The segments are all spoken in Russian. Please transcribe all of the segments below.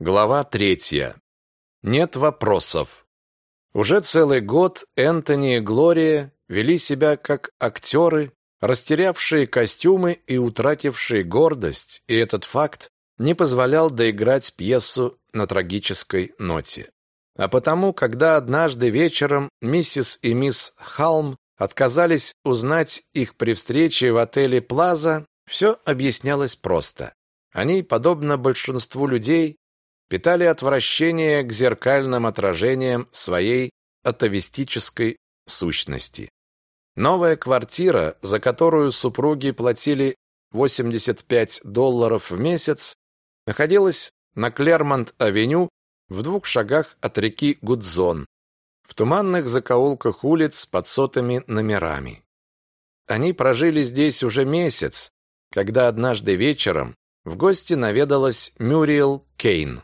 Глава третья. Нет вопросов. Уже целый год Энтони и Глория вели себя как актеры, растерявшие костюмы и утратившие гордость, и этот факт не позволял доиграть пьесу на трагической ноте. А потому, когда однажды вечером миссис и мисс Халм отказались узнать их при встрече в отеле Плаза, все объяснялось просто. Они, подобно большинству людей, питали отвращение к зеркальным отражениям своей атовистической сущности. Новая квартира, за которую супруги платили 85 долларов в месяц, находилась на Клермонт-авеню в двух шагах от реки Гудзон, в туманных закоулках улиц под сотыми номерами. Они прожили здесь уже месяц, когда однажды вечером в гости наведалась Мюриел Кейн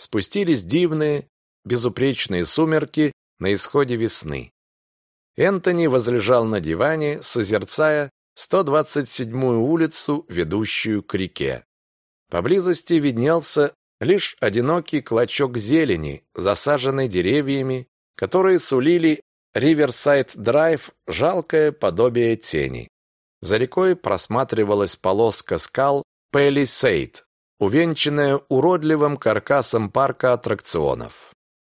спустились дивные, безупречные сумерки на исходе весны. Энтони возлежал на диване, созерцая 127-ю улицу, ведущую к реке. Поблизости виднелся лишь одинокий клочок зелени, засаженный деревьями, которые сулили Риверсайд-драйв жалкое подобие тени. За рекой просматривалась полоска скал Пэлисейд, увенчанная уродливым каркасом парка аттракционов.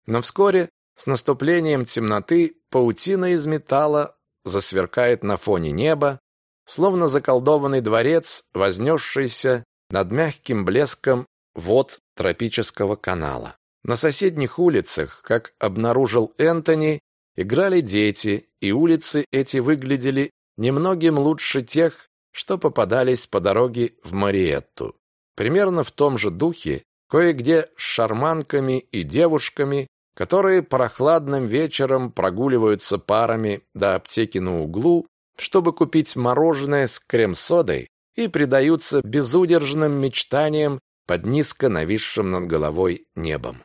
Но вскоре, с наступлением темноты, паутина из металла засверкает на фоне неба, словно заколдованный дворец, вознесшийся над мягким блеском вод тропического канала. На соседних улицах, как обнаружил Энтони, играли дети, и улицы эти выглядели немногим лучше тех, что попадались по дороге в Мариетту. Примерно в том же духе, кое-где с шарманками и девушками, которые прохладным вечером прогуливаются парами до аптеки на углу, чтобы купить мороженое с крем-содой и предаются безудержным мечтаниям под низко нависшим над головой небом.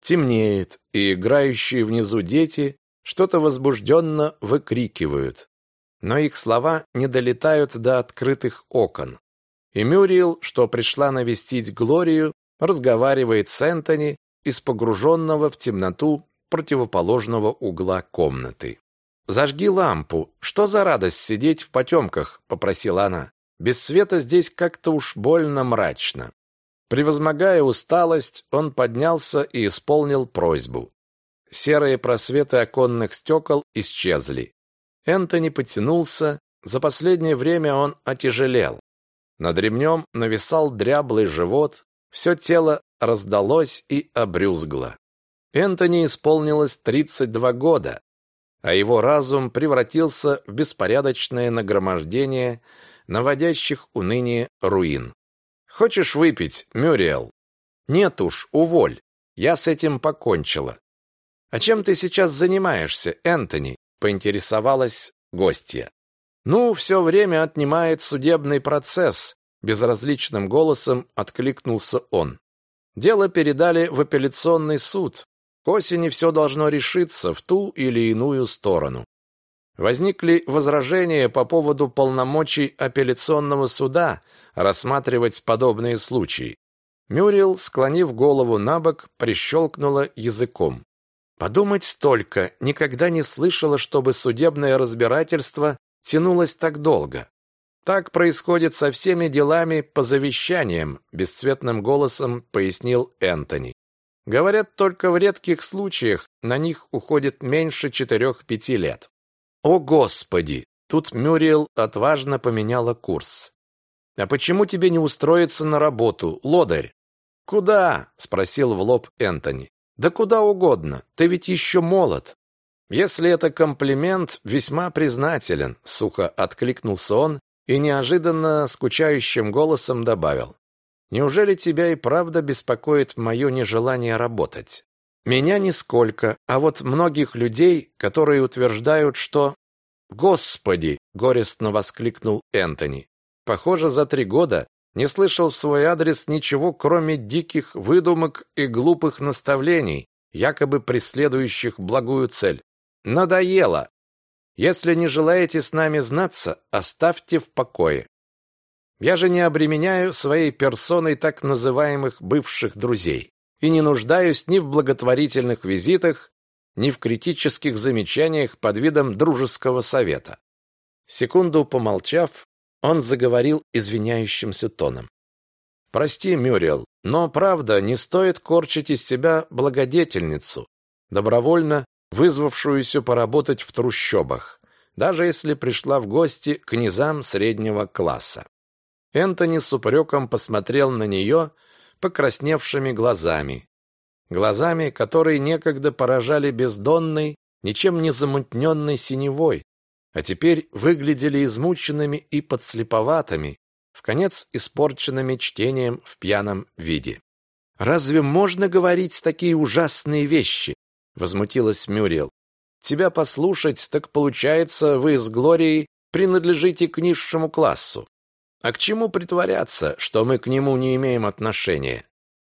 Темнеет, и играющие внизу дети что-то возбужденно выкрикивают, но их слова не долетают до открытых окон. И Мюрриел, что пришла навестить Глорию, разговаривает с Энтони из погруженного в темноту противоположного угла комнаты. «Зажги лампу. Что за радость сидеть в потемках?» – попросила она. «Без света здесь как-то уж больно мрачно». Превозмогая усталость, он поднялся и исполнил просьбу. Серые просветы оконных стекол исчезли. Энтони потянулся. За последнее время он отяжелел. Над ремнем нависал дряблый живот, все тело раздалось и обрюзгло. Энтони исполнилось 32 года, а его разум превратился в беспорядочное нагромождение наводящих уныние руин. «Хочешь выпить, Мюриэл?» «Нет уж, уволь. Я с этим покончила». «А чем ты сейчас занимаешься, Энтони?» – поинтересовалась гостья. «Ну, все время отнимает судебный процесс», – безразличным голосом откликнулся он. «Дело передали в апелляционный суд. К осени все должно решиться в ту или иную сторону. Возникли возражения по поводу полномочий апелляционного суда рассматривать подобные случаи. Мюрил, склонив голову на бок, прищелкнула языком. Подумать только, никогда не слышала, чтобы судебное разбирательство тянулось так долго. Так происходит со всеми делами по завещаниям, бесцветным голосом пояснил Энтони. Говорят, только в редких случаях на них уходит меньше четырех-пяти лет. О, Господи! Тут Мюриел отважно поменяла курс. А почему тебе не устроиться на работу, лодырь? Куда? спросил в лоб Энтони. Да куда угодно. Ты ведь еще молод. Если это комплимент, весьма признателен, сухо откликнулся он и неожиданно скучающим голосом добавил: Неужели тебя и правда беспокоит мое нежелание работать? Меня нисколько, а вот многих людей, которые утверждают, что Господи, горестно воскликнул Энтони. Похоже, за три года не слышал в свой адрес ничего, кроме диких выдумок и глупых наставлений, якобы преследующих благую цель. Надоело. Если не желаете с нами знаться, оставьте в покое. Я же не обременяю своей персоной так называемых бывших друзей. и не нуждаюсь ни в благотворительных визитах, ни в критических замечаниях под видом дружеского совета. Секунду помолчав, он заговорил извиняющимся тоном. «Прости, Мюрриел, но, правда, не стоит корчить из себя благодетельницу, добровольно вызвавшуюся поработать в трущобах, даже если пришла в гости к низам среднего класса. Энтони с упреком посмотрел на нее покрасневшими глазами. Глазами, которые некогда поражали бездонной, ничем не замутненной синевой, а теперь выглядели измученными и подслеповатыми, в конец испорченными чтением в пьяном виде. «Разве можно говорить такие ужасные вещи?» — возмутилась Мюрриел. «Тебя послушать, так получается, вы с Глорией принадлежите к низшему классу. А к чему притворяться, что мы к нему не имеем отношения?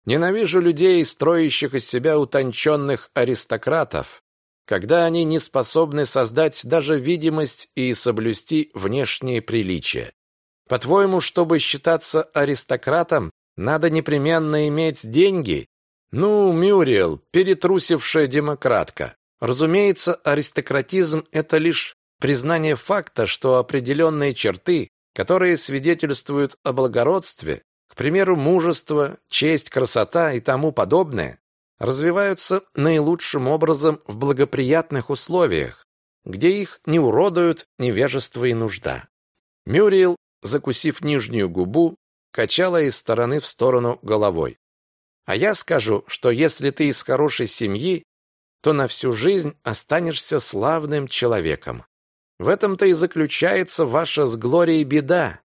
Ненавижу людей, строящих из себя утонченных аристократов, когда они не способны создать даже видимость и соблюсти внешние приличия. По-твоему, чтобы считаться аристократом, надо непременно иметь деньги? Ну, Мюрриел, перетрусившая демократка. Разумеется, аристократизм – это лишь признание факта, что определенные черты, которые свидетельствуют о благородстве, к примеру, мужество, честь, красота и тому подобное, развиваются наилучшим образом в благоприятных условиях, где их не уродуют невежество и нужда. Мюрриел, закусив нижнюю губу, качала из стороны в сторону головой. А я скажу, что если ты из хорошей семьи, то на всю жизнь останешься славным человеком. В этом-то и заключается ваша с Глорией беда.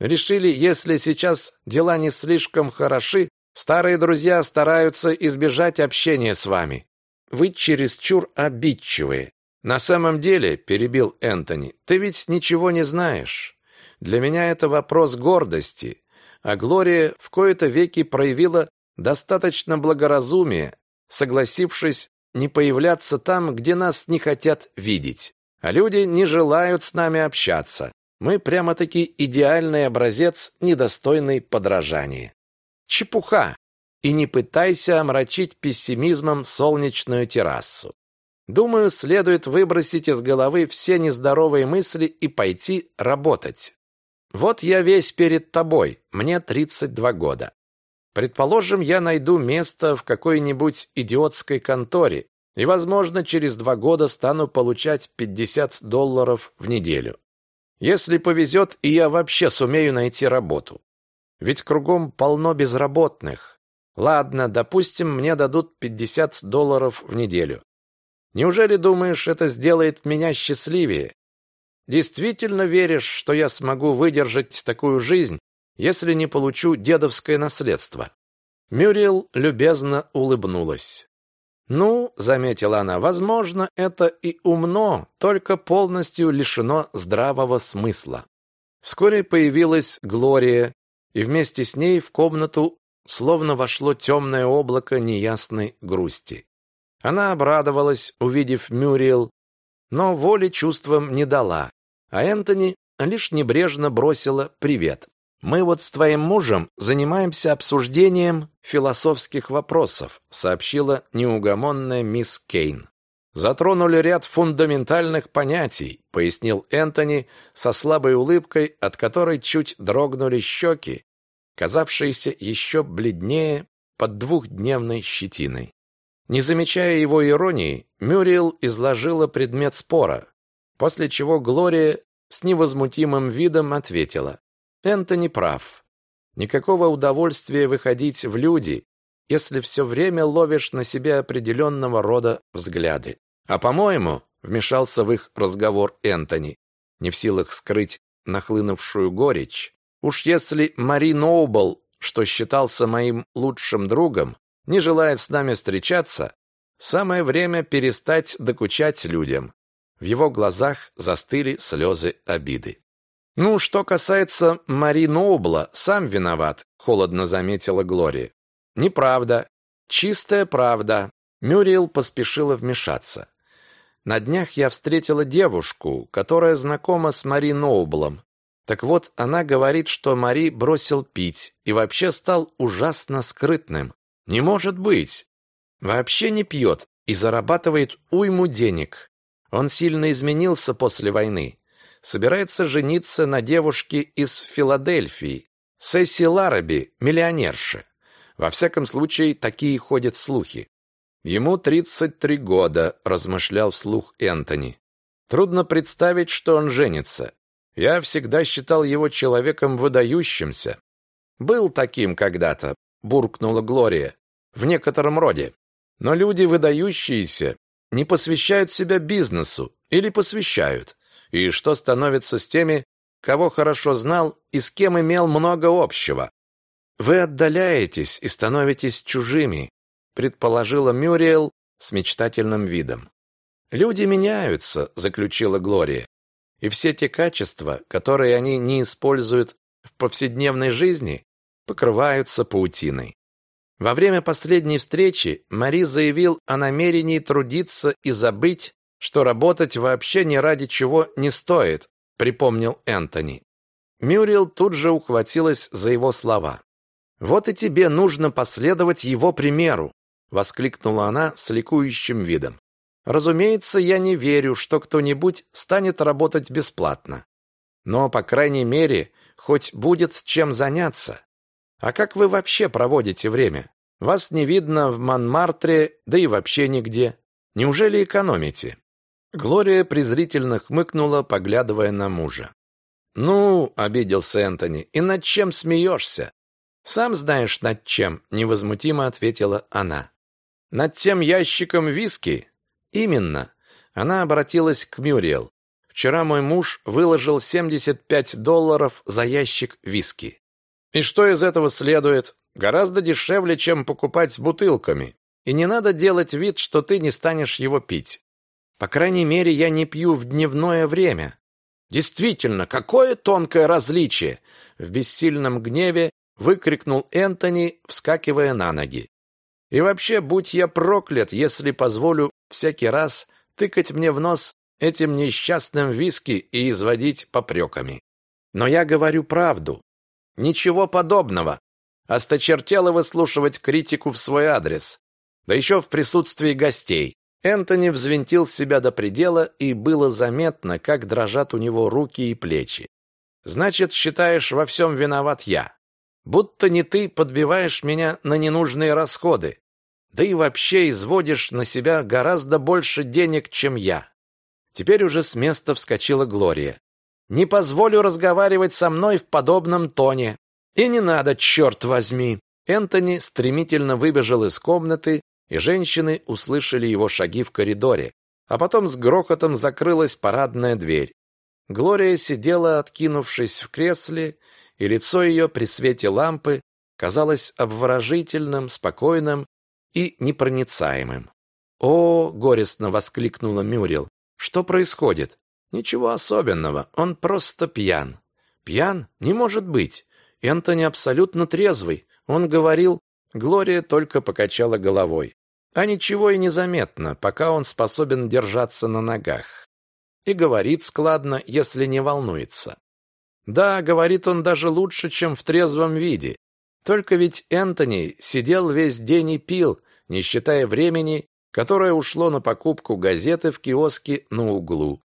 Решили, если сейчас дела не слишком хороши, старые друзья стараются избежать общения с вами. Вы чересчур обидчивые. На самом деле, перебил Энтони, ты ведь ничего не знаешь. Для меня это вопрос гордости, а Глория в кои-то веки проявила достаточно благоразумия, согласившись не появляться там, где нас не хотят видеть. А люди не желают с нами общаться. Мы прямо-таки идеальный образец, недостойный подражания. Чепуха! И не пытайся омрачить пессимизмом солнечную террасу. Думаю, следует выбросить из головы все нездоровые мысли и пойти работать. Вот я весь перед тобой, мне 32 года. Предположим, я найду место в какой-нибудь идиотской конторе, и, возможно, через два года стану получать 50 долларов в неделю. Если повезет, и я вообще сумею найти работу. Ведь кругом полно безработных. Ладно, допустим, мне дадут 50 долларов в неделю. Неужели думаешь, это сделает меня счастливее? Действительно веришь, что я смогу выдержать такую жизнь, если не получу дедовское наследство?» Мюрриел любезно улыбнулась. «Ну, — заметила она, — возможно, это и умно, только полностью лишено здравого смысла». Вскоре появилась Глория, и вместе с ней в комнату словно вошло темное облако неясной грусти. Она обрадовалась, увидев Мюриел, но воли чувствам не дала, а Энтони лишь небрежно бросила привет. «Мы вот с твоим мужем занимаемся обсуждением философских вопросов», сообщила неугомонная мисс Кейн. «Затронули ряд фундаментальных понятий», пояснил Энтони со слабой улыбкой, от которой чуть дрогнули щеки, казавшиеся еще бледнее под двухдневной щетиной. Не замечая его иронии, Мюрриел изложила предмет спора, после чего Глория с невозмутимым видом ответила. Энтони прав. Никакого удовольствия выходить в люди, если все время ловишь на себе определенного рода взгляды. А по-моему, вмешался в их разговор Энтони, не в силах скрыть нахлынувшую горечь, уж если Мари Ноубл, что считался моим лучшим другом, не желает с нами встречаться, самое время перестать докучать людям. В его глазах застыли слезы обиды. «Ну, что касается Мари Ноубла, сам виноват», — холодно заметила Глория. «Неправда. Чистая правда». Мюрриел поспешила вмешаться. «На днях я встретила девушку, которая знакома с Мари Ноублом. Так вот, она говорит, что Мари бросил пить и вообще стал ужасно скрытным. Не может быть. Вообще не пьет и зарабатывает уйму денег. Он сильно изменился после войны. Собирается жениться на девушке из Филадельфии, Сесси Лараби, миллионерше. Во всяком случае, такие ходят слухи. Ему 33 года, размышлял вслух Энтони. Трудно представить, что он женится. Я всегда считал его человеком выдающимся. Был таким когда-то, буркнула Глория, в некотором роде. Но люди выдающиеся не посвящают себя бизнесу или посвящают. И что становится с теми, кого хорошо знал и с кем имел много общего? Вы отдаляетесь и становитесь чужими, предположила Мюриел с мечтательным видом. Люди меняются, заключила Глория. И все те качества, которые они не используют в повседневной жизни, покрываются паутиной. Во время последней встречи Мари заявил о намерении трудиться и забыть, что работать вообще ни ради чего не стоит, припомнил Энтони. Мюрил тут же ухватилась за его слова. Вот и тебе нужно последовать его примеру, воскликнула она с ликующим видом. Разумеется, я не верю, что кто-нибудь станет работать бесплатно. Но, по крайней мере, хоть будет чем заняться. А как вы вообще проводите время? Вас не видно в Монмартре, да и вообще нигде. Неужели экономите? Глория презрительно хмыкнула, поглядывая на мужа. «Ну, — обиделся Энтони, — и над чем смеешься?» «Сам знаешь, над чем», — невозмутимо ответила она. «Над тем ящиком виски?» «Именно». Она обратилась к Мюриел. «Вчера мой муж выложил 75 долларов за ящик виски. И что из этого следует? Гораздо дешевле, чем покупать с бутылками. И не надо делать вид, что ты не станешь его пить. По крайней мере, я не пью в дневное время. Действительно, какое тонкое различие! В бессильном гневе выкрикнул Энтони, вскакивая на ноги. И вообще, будь я проклят, если позволю всякий раз тыкать мне в нос этим несчастным виски и изводить попреками. Но я говорю правду. Ничего подобного. Осточертело выслушивать критику в свой адрес. Да еще в присутствии гостей. Энтони взвинтил себя до предела, и было заметно, как дрожат у него руки и плечи. «Значит, считаешь, во всем виноват я? Будто не ты подбиваешь меня на ненужные расходы. Да и вообще изводишь на себя гораздо больше денег, чем я». Теперь уже с места вскочила Глория. «Не позволю разговаривать со мной в подобном тоне. И не надо, черт возьми!» Энтони стремительно выбежал из комнаты, и женщины услышали его шаги в коридоре, а потом с грохотом закрылась парадная дверь. Глория сидела, откинувшись в кресле, и лицо ее при свете лампы казалось обворожительным, спокойным и непроницаемым. «О!» — горестно воскликнула Мюрил. «Что происходит?» «Ничего особенного, он просто пьян». «Пьян? Не может быть! Энтони абсолютно трезвый. Он говорил...» Глория только покачала головой. А ничего и не заметно, пока он способен держаться на ногах. И говорит складно, если не волнуется. Да, говорит он даже лучше, чем в трезвом виде. Только ведь Энтони сидел весь день и пил, не считая времени, которое ушло на покупку газеты в киоске на углу.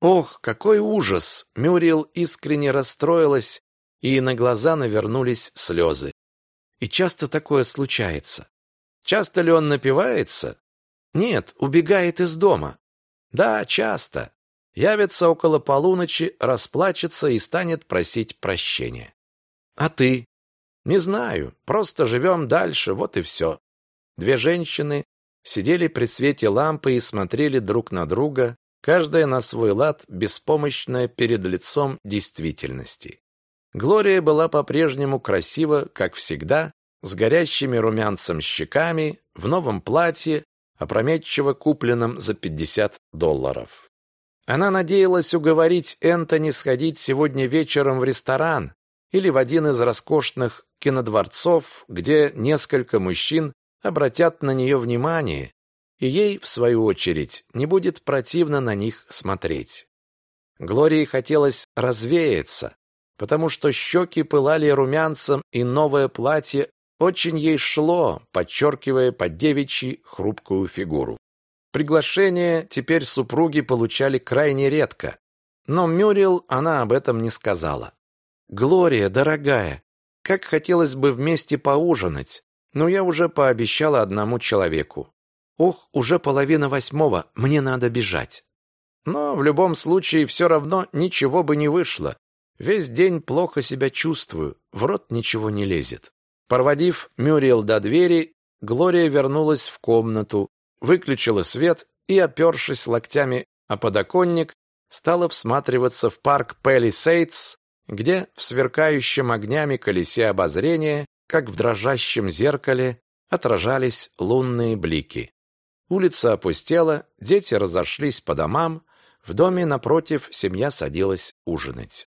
Ох, какой ужас! Мюрил искренне расстроилась, и на глаза навернулись слезы. И часто такое случается. Часто ли он напивается? Нет, убегает из дома. Да, часто. Явится около полуночи, расплачется и станет просить прощения. А ты? Не знаю, просто живем дальше, вот и все. Две женщины сидели при свете лампы и смотрели друг на друга, каждая на свой лад, беспомощная перед лицом действительности. Глория была по-прежнему красива, как всегда, с горящими румянцем щеками, в новом платье, опрометчиво купленном за 50 долларов. Она надеялась уговорить Энтони сходить сегодня вечером в ресторан или в один из роскошных кинодворцов, где несколько мужчин обратят на нее внимание, и ей, в свою очередь, не будет противно на них смотреть. Глории хотелось развеяться, потому что щеки пылали румянцем, и новое платье очень ей шло, подчеркивая под девичьи хрупкую фигуру. Приглашения теперь супруги получали крайне редко, но Мюрил она об этом не сказала. «Глория, дорогая, как хотелось бы вместе поужинать, но я уже пообещала одному человеку. Ох, уже половина восьмого, мне надо бежать». Но в любом случае все равно ничего бы не вышло. Весь день плохо себя чувствую, в рот ничего не лезет. Проводив Мюрриел до двери, Глория вернулась в комнату, выключила свет и, опершись локтями о подоконник, стала всматриваться в парк Пэлисейдс, где в сверкающем огнями колесе обозрения, как в дрожащем зеркале, отражались лунные блики. Улица опустела, дети разошлись по домам, в доме напротив семья садилась ужинать.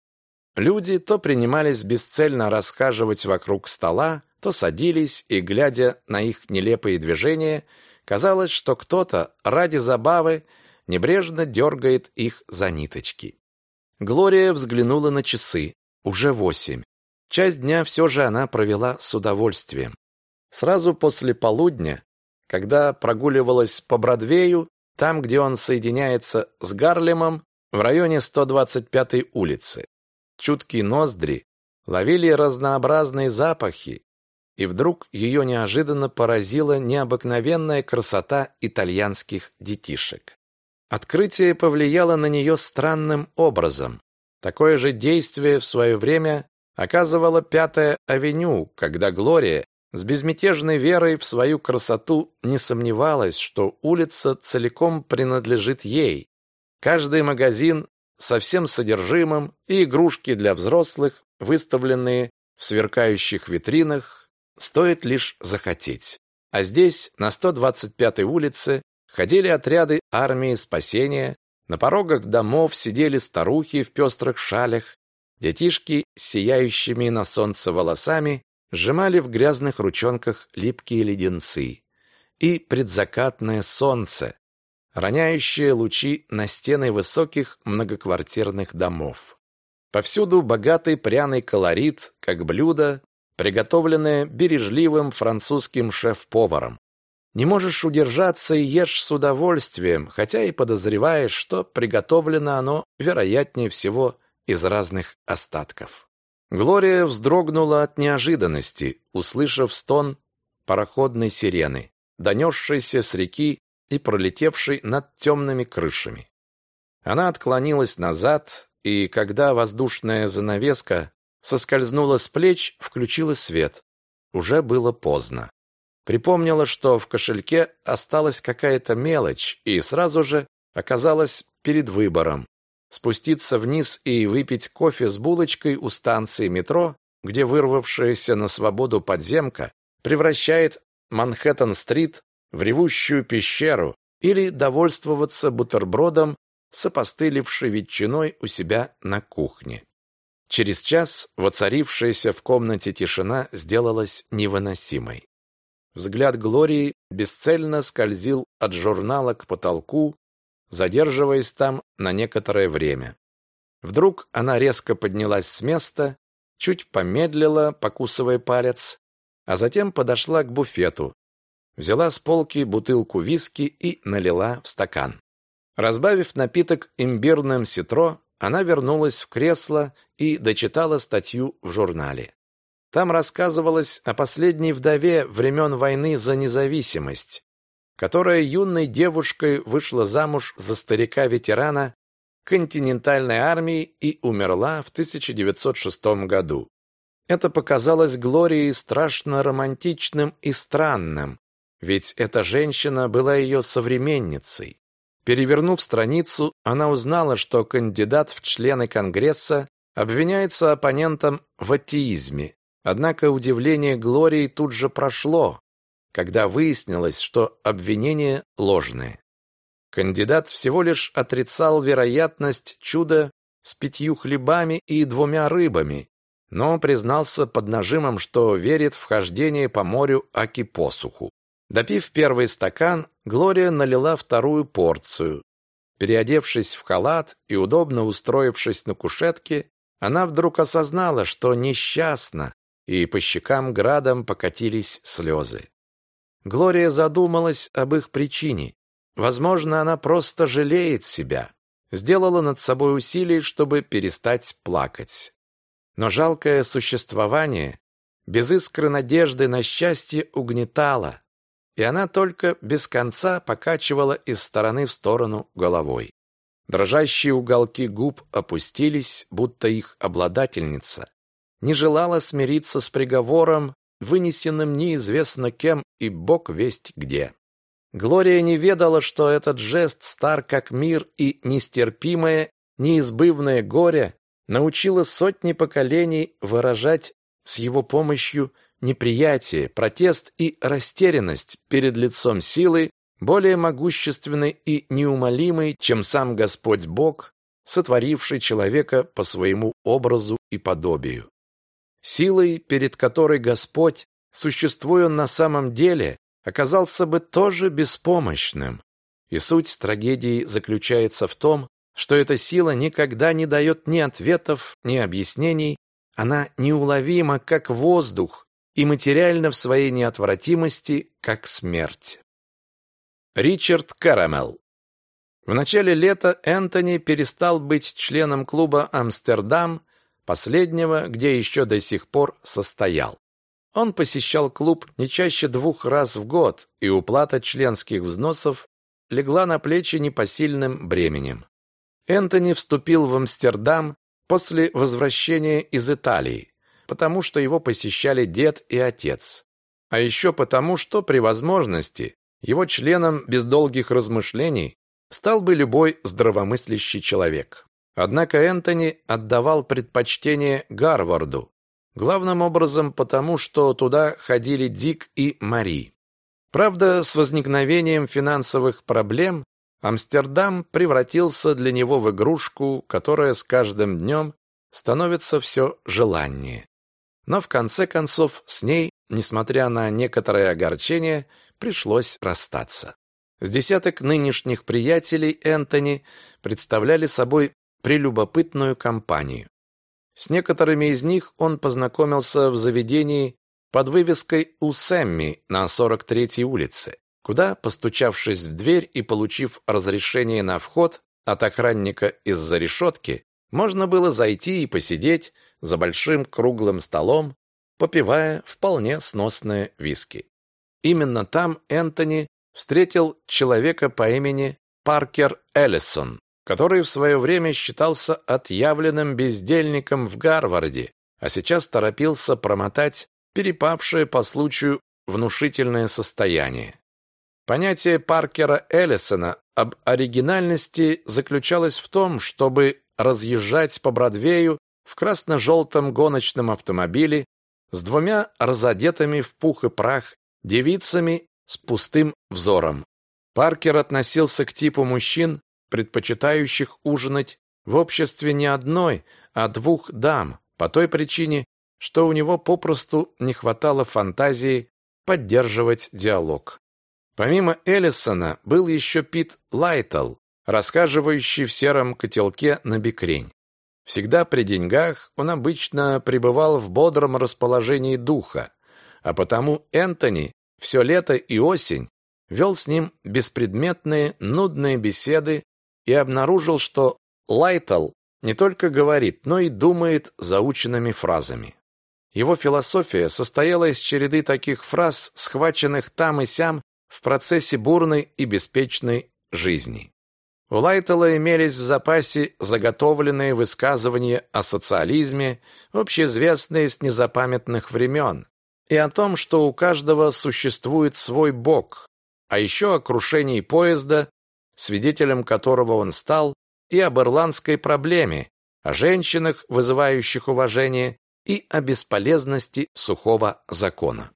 Люди то принимались бесцельно расхаживать вокруг стола, то садились и, глядя на их нелепые движения, казалось, что кто-то ради забавы небрежно дергает их за ниточки. Глория взглянула на часы. Уже восемь. Часть дня все же она провела с удовольствием. Сразу после полудня, когда прогуливалась по Бродвею, там, где он соединяется с Гарлемом, в районе 125-й улицы. Чуткие ноздри ловили разнообразные запахи, и вдруг ее неожиданно поразила необыкновенная красота итальянских детишек. Открытие повлияло на нее странным образом. Такое же действие в свое время оказывала Пятая авеню, когда Глория с безмятежной верой в свою красоту не сомневалась, что улица целиком принадлежит ей. Каждый магазин со всем содержимым и игрушки для взрослых, выставленные в сверкающих витринах, стоит лишь захотеть. А здесь, на 125-й улице, ходили отряды армии спасения, на порогах домов сидели старухи в пестрых шалях, детишки с сияющими на солнце волосами сжимали в грязных ручонках липкие леденцы, и предзакатное солнце, роняющее лучи на стены высоких многоквартирных домов. Повсюду богатый пряный колорит, как блюдо, приготовленное бережливым французским шеф-поваром. Не можешь удержаться и ешь с удовольствием, хотя и подозреваешь, что приготовлено оно, вероятнее всего, из разных остатков. Глория вздрогнула от неожиданности, услышав стон пароходной сирены, донесшейся с реки и пролетевшей над темными крышами. Она отклонилась назад, и когда воздушная занавеска соскользнула с плеч, включила свет. Уже было поздно. Припомнила, что в кошельке осталась какая-то мелочь, и сразу же оказалась перед выбором спуститься вниз и выпить кофе с булочкой у станции метро, где вырвавшаяся на свободу подземка превращает Манхэттен-стрит в ревущую пещеру, или довольствоваться бутербродом с опостылевшей ветчиной у себя на кухне. Через час воцарившаяся в комнате тишина сделалась невыносимой. Взгляд Глории бесцельно скользил от журнала к потолку, задерживаясь там на некоторое время. Вдруг она резко поднялась с места, чуть помедлила, покусывая палец, а затем подошла к буфету, взяла с полки бутылку виски и налила в стакан. Разбавив напиток имбирным ситро, она вернулась в кресло и дочитала статью в журнале. Там рассказывалось о последней вдове времен войны за независимость, которая юной девушкой вышла замуж за старика-ветерана континентальной армии и умерла в 1906 году. Это показалось Глории страшно романтичным и странным, ведь эта женщина была ее современницей. Перевернув страницу, она узнала, что кандидат в члены Конгресса обвиняется оппонентом в атеизме. Однако удивление Глории тут же прошло, когда выяснилось, что обвинение ложное. Кандидат всего лишь отрицал вероятность чуда с пятью хлебами и двумя рыбами, но признался под нажимом, что верит в хождение по морю аки посуху. Допив первый стакан, Глория налила вторую порцию. Переодевшись в халат и удобно устроившись на кушетке, она вдруг осознала, что несчастна и по щекам градом покатились слезы. Глория задумалась об их причине. Возможно, она просто жалеет себя. Сделала над собой усилие, чтобы перестать плакать. Но жалкое существование без искры надежды на счастье угнетало, и она только без конца покачивала из стороны в сторону головой. Дрожащие уголки губ опустились, будто их обладательница не желала смириться с приговором, вынесенным неизвестно кем и бог весть где. Глория не ведала, что этот жест стар как мир и нестерпимое, неизбывное горе научило сотни поколений выражать с его помощью неприятие, протест и растерянность перед лицом силы, более могущественной и неумолимой, чем сам Господь Бог, сотворивший человека по своему образу и подобию. Силой, перед которой Господь, существуя на самом деле, оказался бы тоже беспомощным. И суть трагедии заключается в том, что эта сила никогда не дает ни ответов, ни объяснений, она неуловима, как воздух, и материальна в своей неотвратимости, как смерть. Ричард Карамел В начале лета Энтони перестал быть членом клуба «Амстердам», последнего, где еще до сих пор состоял. Он посещал клуб не чаще двух раз в год, и уплата членских взносов легла на плечи непосильным бременем. Энтони вступил в Амстердам после возвращения из Италии, потому что его посещали дед и отец, а еще потому, что при возможности его членом без долгих размышлений стал бы любой здравомыслящий человек. Однако Энтони отдавал предпочтение Гарварду, главным образом потому, что туда ходили Дик и Мари. Правда, с возникновением финансовых проблем Амстердам превратился для него в игрушку, которая с каждым днем становится все желаннее. Но в конце концов с ней, несмотря на некоторое огорчение, пришлось расстаться. С десяток нынешних приятелей Энтони представляли собой прелюбопытную компанию. С некоторыми из них он познакомился в заведении под вывеской «У Сэмми» на 43-й улице, куда, постучавшись в дверь и получив разрешение на вход от охранника из-за решетки, можно было зайти и посидеть за большим круглым столом, попивая вполне сносные виски. Именно там Энтони встретил человека по имени Паркер Эллисон, который в свое время считался отъявленным бездельником в Гарварде, а сейчас торопился промотать перепавшее по случаю внушительное состояние. Понятие Паркера Эллисона об оригинальности заключалось в том, чтобы разъезжать по Бродвею в красно-желтом гоночном автомобиле с двумя разодетыми в пух и прах девицами с пустым взором. Паркер относился к типу мужчин, предпочитающих ужинать в обществе не одной, а двух дам, по той причине, что у него попросту не хватало фантазии поддерживать диалог. Помимо Эллисона был еще Пит Лайтл, расхаживающий в сером котелке набекрень. Всегда при деньгах он обычно пребывал в бодром расположении духа, а потому Энтони все лето и осень вел с ним беспредметные, нудные беседы и обнаружил, что Лайтл не только говорит, но и думает заученными фразами. Его философия состояла из череды таких фраз, схваченных там и сям в процессе бурной и беспечной жизни. У Лайтела имелись в запасе заготовленные высказывания о социализме, общеизвестные с незапамятных времен, и о том, что у каждого существует свой бог, а еще о крушении поезда свидетелем которого он стал, и об ирландской проблеме, о женщинах, вызывающих уважение, и о бесполезности сухого закона.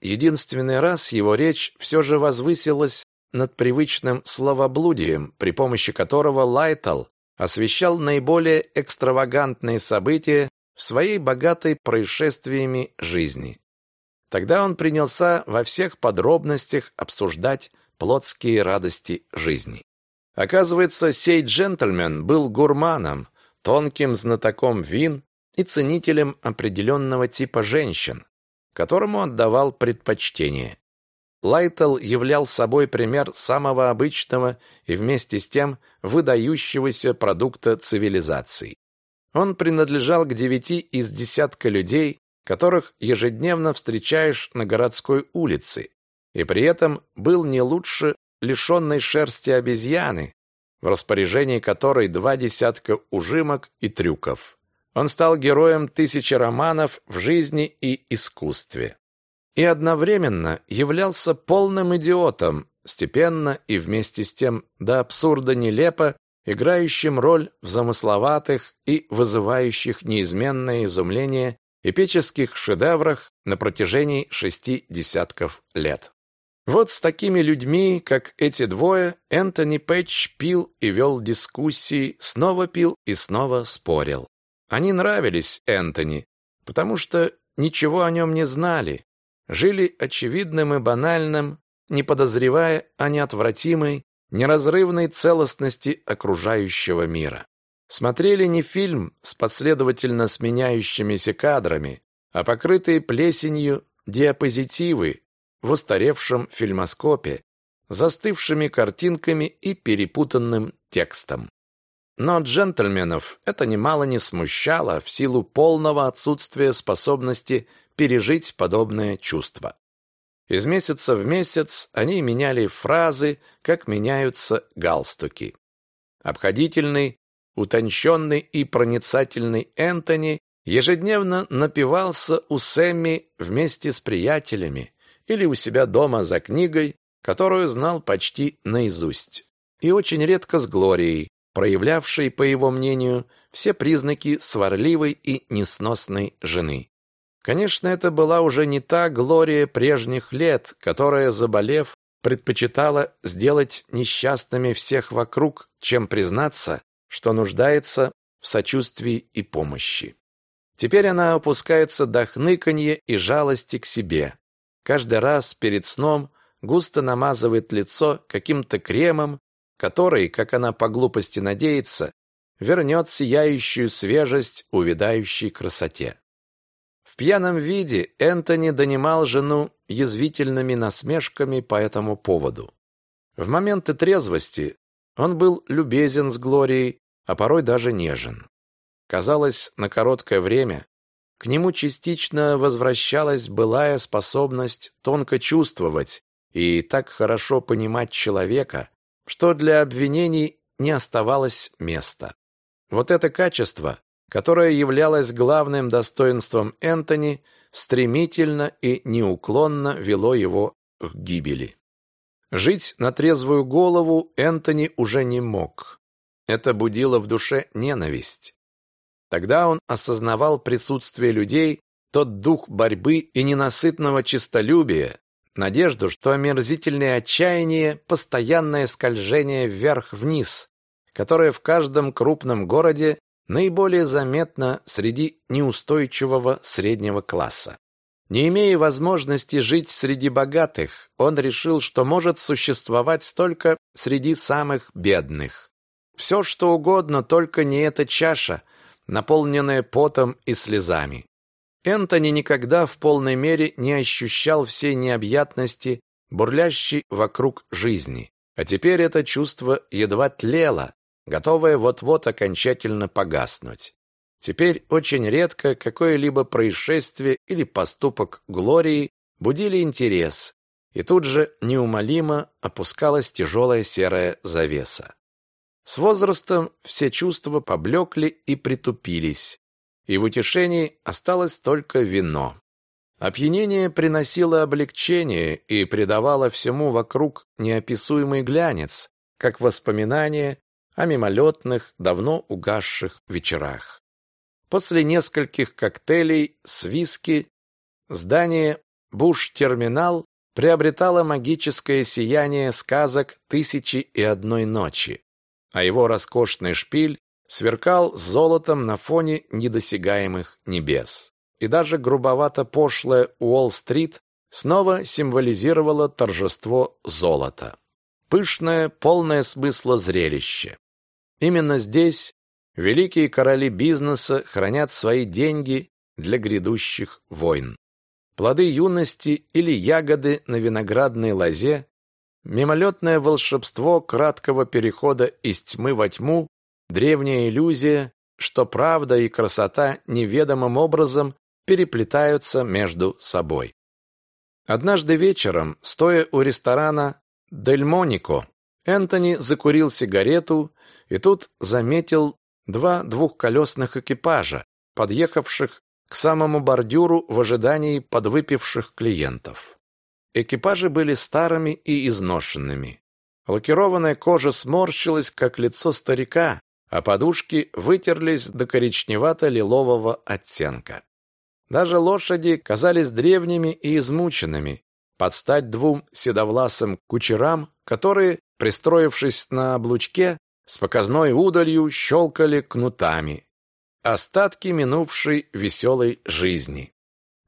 Единственный раз его речь все же возвысилась над привычным словоблудием, при помощи которого Лайтл освещал наиболее экстравагантные события в своей богатой происшествиями жизни. Тогда он принялся во всех подробностях обсуждать плотские радости жизни. Оказывается, сей джентльмен был гурманом, тонким знатоком вин, и ценителем определенного типа женщин, которому отдавал предпочтение. Лайтл являл собой пример самого обычного и вместе с тем выдающегося продукта цивилизации. Он принадлежал к девяти из десятка людей, которых ежедневно встречаешь на городской улице, и при этом был не лучше лишенной шерсти обезьяны, в распоряжении которой два десятка ужимок и трюков. Он стал героем тысячи романов в жизни и искусстве. И одновременно являлся полным идиотом, степенно и вместе с тем до абсурда нелепо играющим роль в замысловатых и вызывающих неизменное изумление эпических шедеврах на протяжении шести десятков лет. Вот с такими людьми, как эти двое, Энтони Пэтч пил и вел дискуссии, снова пил и снова спорил. Они нравились Энтони, потому что ничего о нем не знали, жили очевидным и банальным, не подозревая о неотвратимой, неразрывной целостности окружающего мира. Смотрели не фильм с последовательно сменяющимися кадрами, а покрытые плесенью диапозитивы в устаревшем фильмоскопе, застывшими картинками и перепутанным текстом. Но джентльменов это немало не смущало в силу полного отсутствия способности пережить подобное чувство. Из месяца в месяц они меняли фразы, как меняются галстуки. Обходительный, утонченный и проницательный Энтони ежедневно напивался у Сэмми вместе с приятелями или у себя дома за книгой, которую знал почти наизусть, и очень редко с Глорией, проявлявшей, по его мнению, все признаки сварливой и несносной жены. Конечно, это была уже не та Глория прежних лет, которая, заболев, предпочитала сделать несчастными всех вокруг, чем признаться, что нуждается в сочувствии и помощи. Теперь она опускается до хныканья и жалости к себе. Каждый раз перед сном густо намазывает лицо каким-то кремом, который, как она по глупости надеется, вернет сияющую свежесть увядающей красоте. В пьяном виде Энтони донимал жену язвительными насмешками по этому поводу. В моменты трезвости он был любезен с Глорией, а порой даже нежен. Казалось, на короткое время к нему частично возвращалась былая способность тонко чувствовать и так хорошо понимать человека, что для обвинений не оставалось места. Вот это качество которое являлось главным достоинством Энтони, стремительно и неуклонно вело его к гибели. Жить на трезвую голову Энтони уже не мог. Это будило в душе ненависть. Тогда он осознавал присутствие людей, тот дух борьбы и ненасытного честолюбия, надежду, что омерзительное отчаяние – постоянное скольжение вверх-вниз, которое в каждом крупном городе наиболее заметно среди неустойчивого среднего класса. Не имея возможности жить среди богатых, он решил, что может существовать только среди самых бедных. Все, что угодно, только не эта чаша, наполненная потом и слезами. Энтони никогда в полной мере не ощущал всей необъятности, бурлящей вокруг жизни. А теперь это чувство едва тлело, готовая вот-вот окончательно погаснуть. Теперь очень редко какое-либо происшествие или поступок Глории будили интерес, и тут же неумолимо опускалась тяжелая серая завеса. С возрастом все чувства поблекли и притупились, и в утешении осталось только вино. Опьянение приносило облегчение и придавало всему вокруг неописуемый глянец, как воспоминание о мимолетных, давно угасших вечерах. После нескольких коктейлей с виски здание Буш-терминал приобретало магическое сияние сказок «Тысячи и одной ночи», а его роскошный шпиль сверкал золотом на фоне недосягаемых небес. И даже грубовато-пошлая Уолл-стрит снова символизировала торжество золота. Пышное, полное смысла зрелище. Именно здесь, великие короли бизнеса хранят свои деньги для грядущих войн. Плоды юности или ягоды на виноградной лозе, мимолетное волшебство краткого перехода из тьмы во тьму, древняя иллюзия, что правда и красота неведомым образом переплетаются между собой. Однажды вечером, стоя у ресторана «Дель Монико», Энтони закурил сигарету и тут заметил два двухколесных экипажа, подъехавших к самому бордюру в ожидании подвыпивших клиентов. Экипажи были старыми и изношенными. Лакированная кожа сморщилась, как лицо старика, а подушки вытерлись до коричневато-лилового оттенка. Даже лошади казались древними и измученными, под стать двум седовласым кучерам, которые, пристроившись на облучке, с показной удалью щелкали кнутами. Остатки минувшей веселой жизни.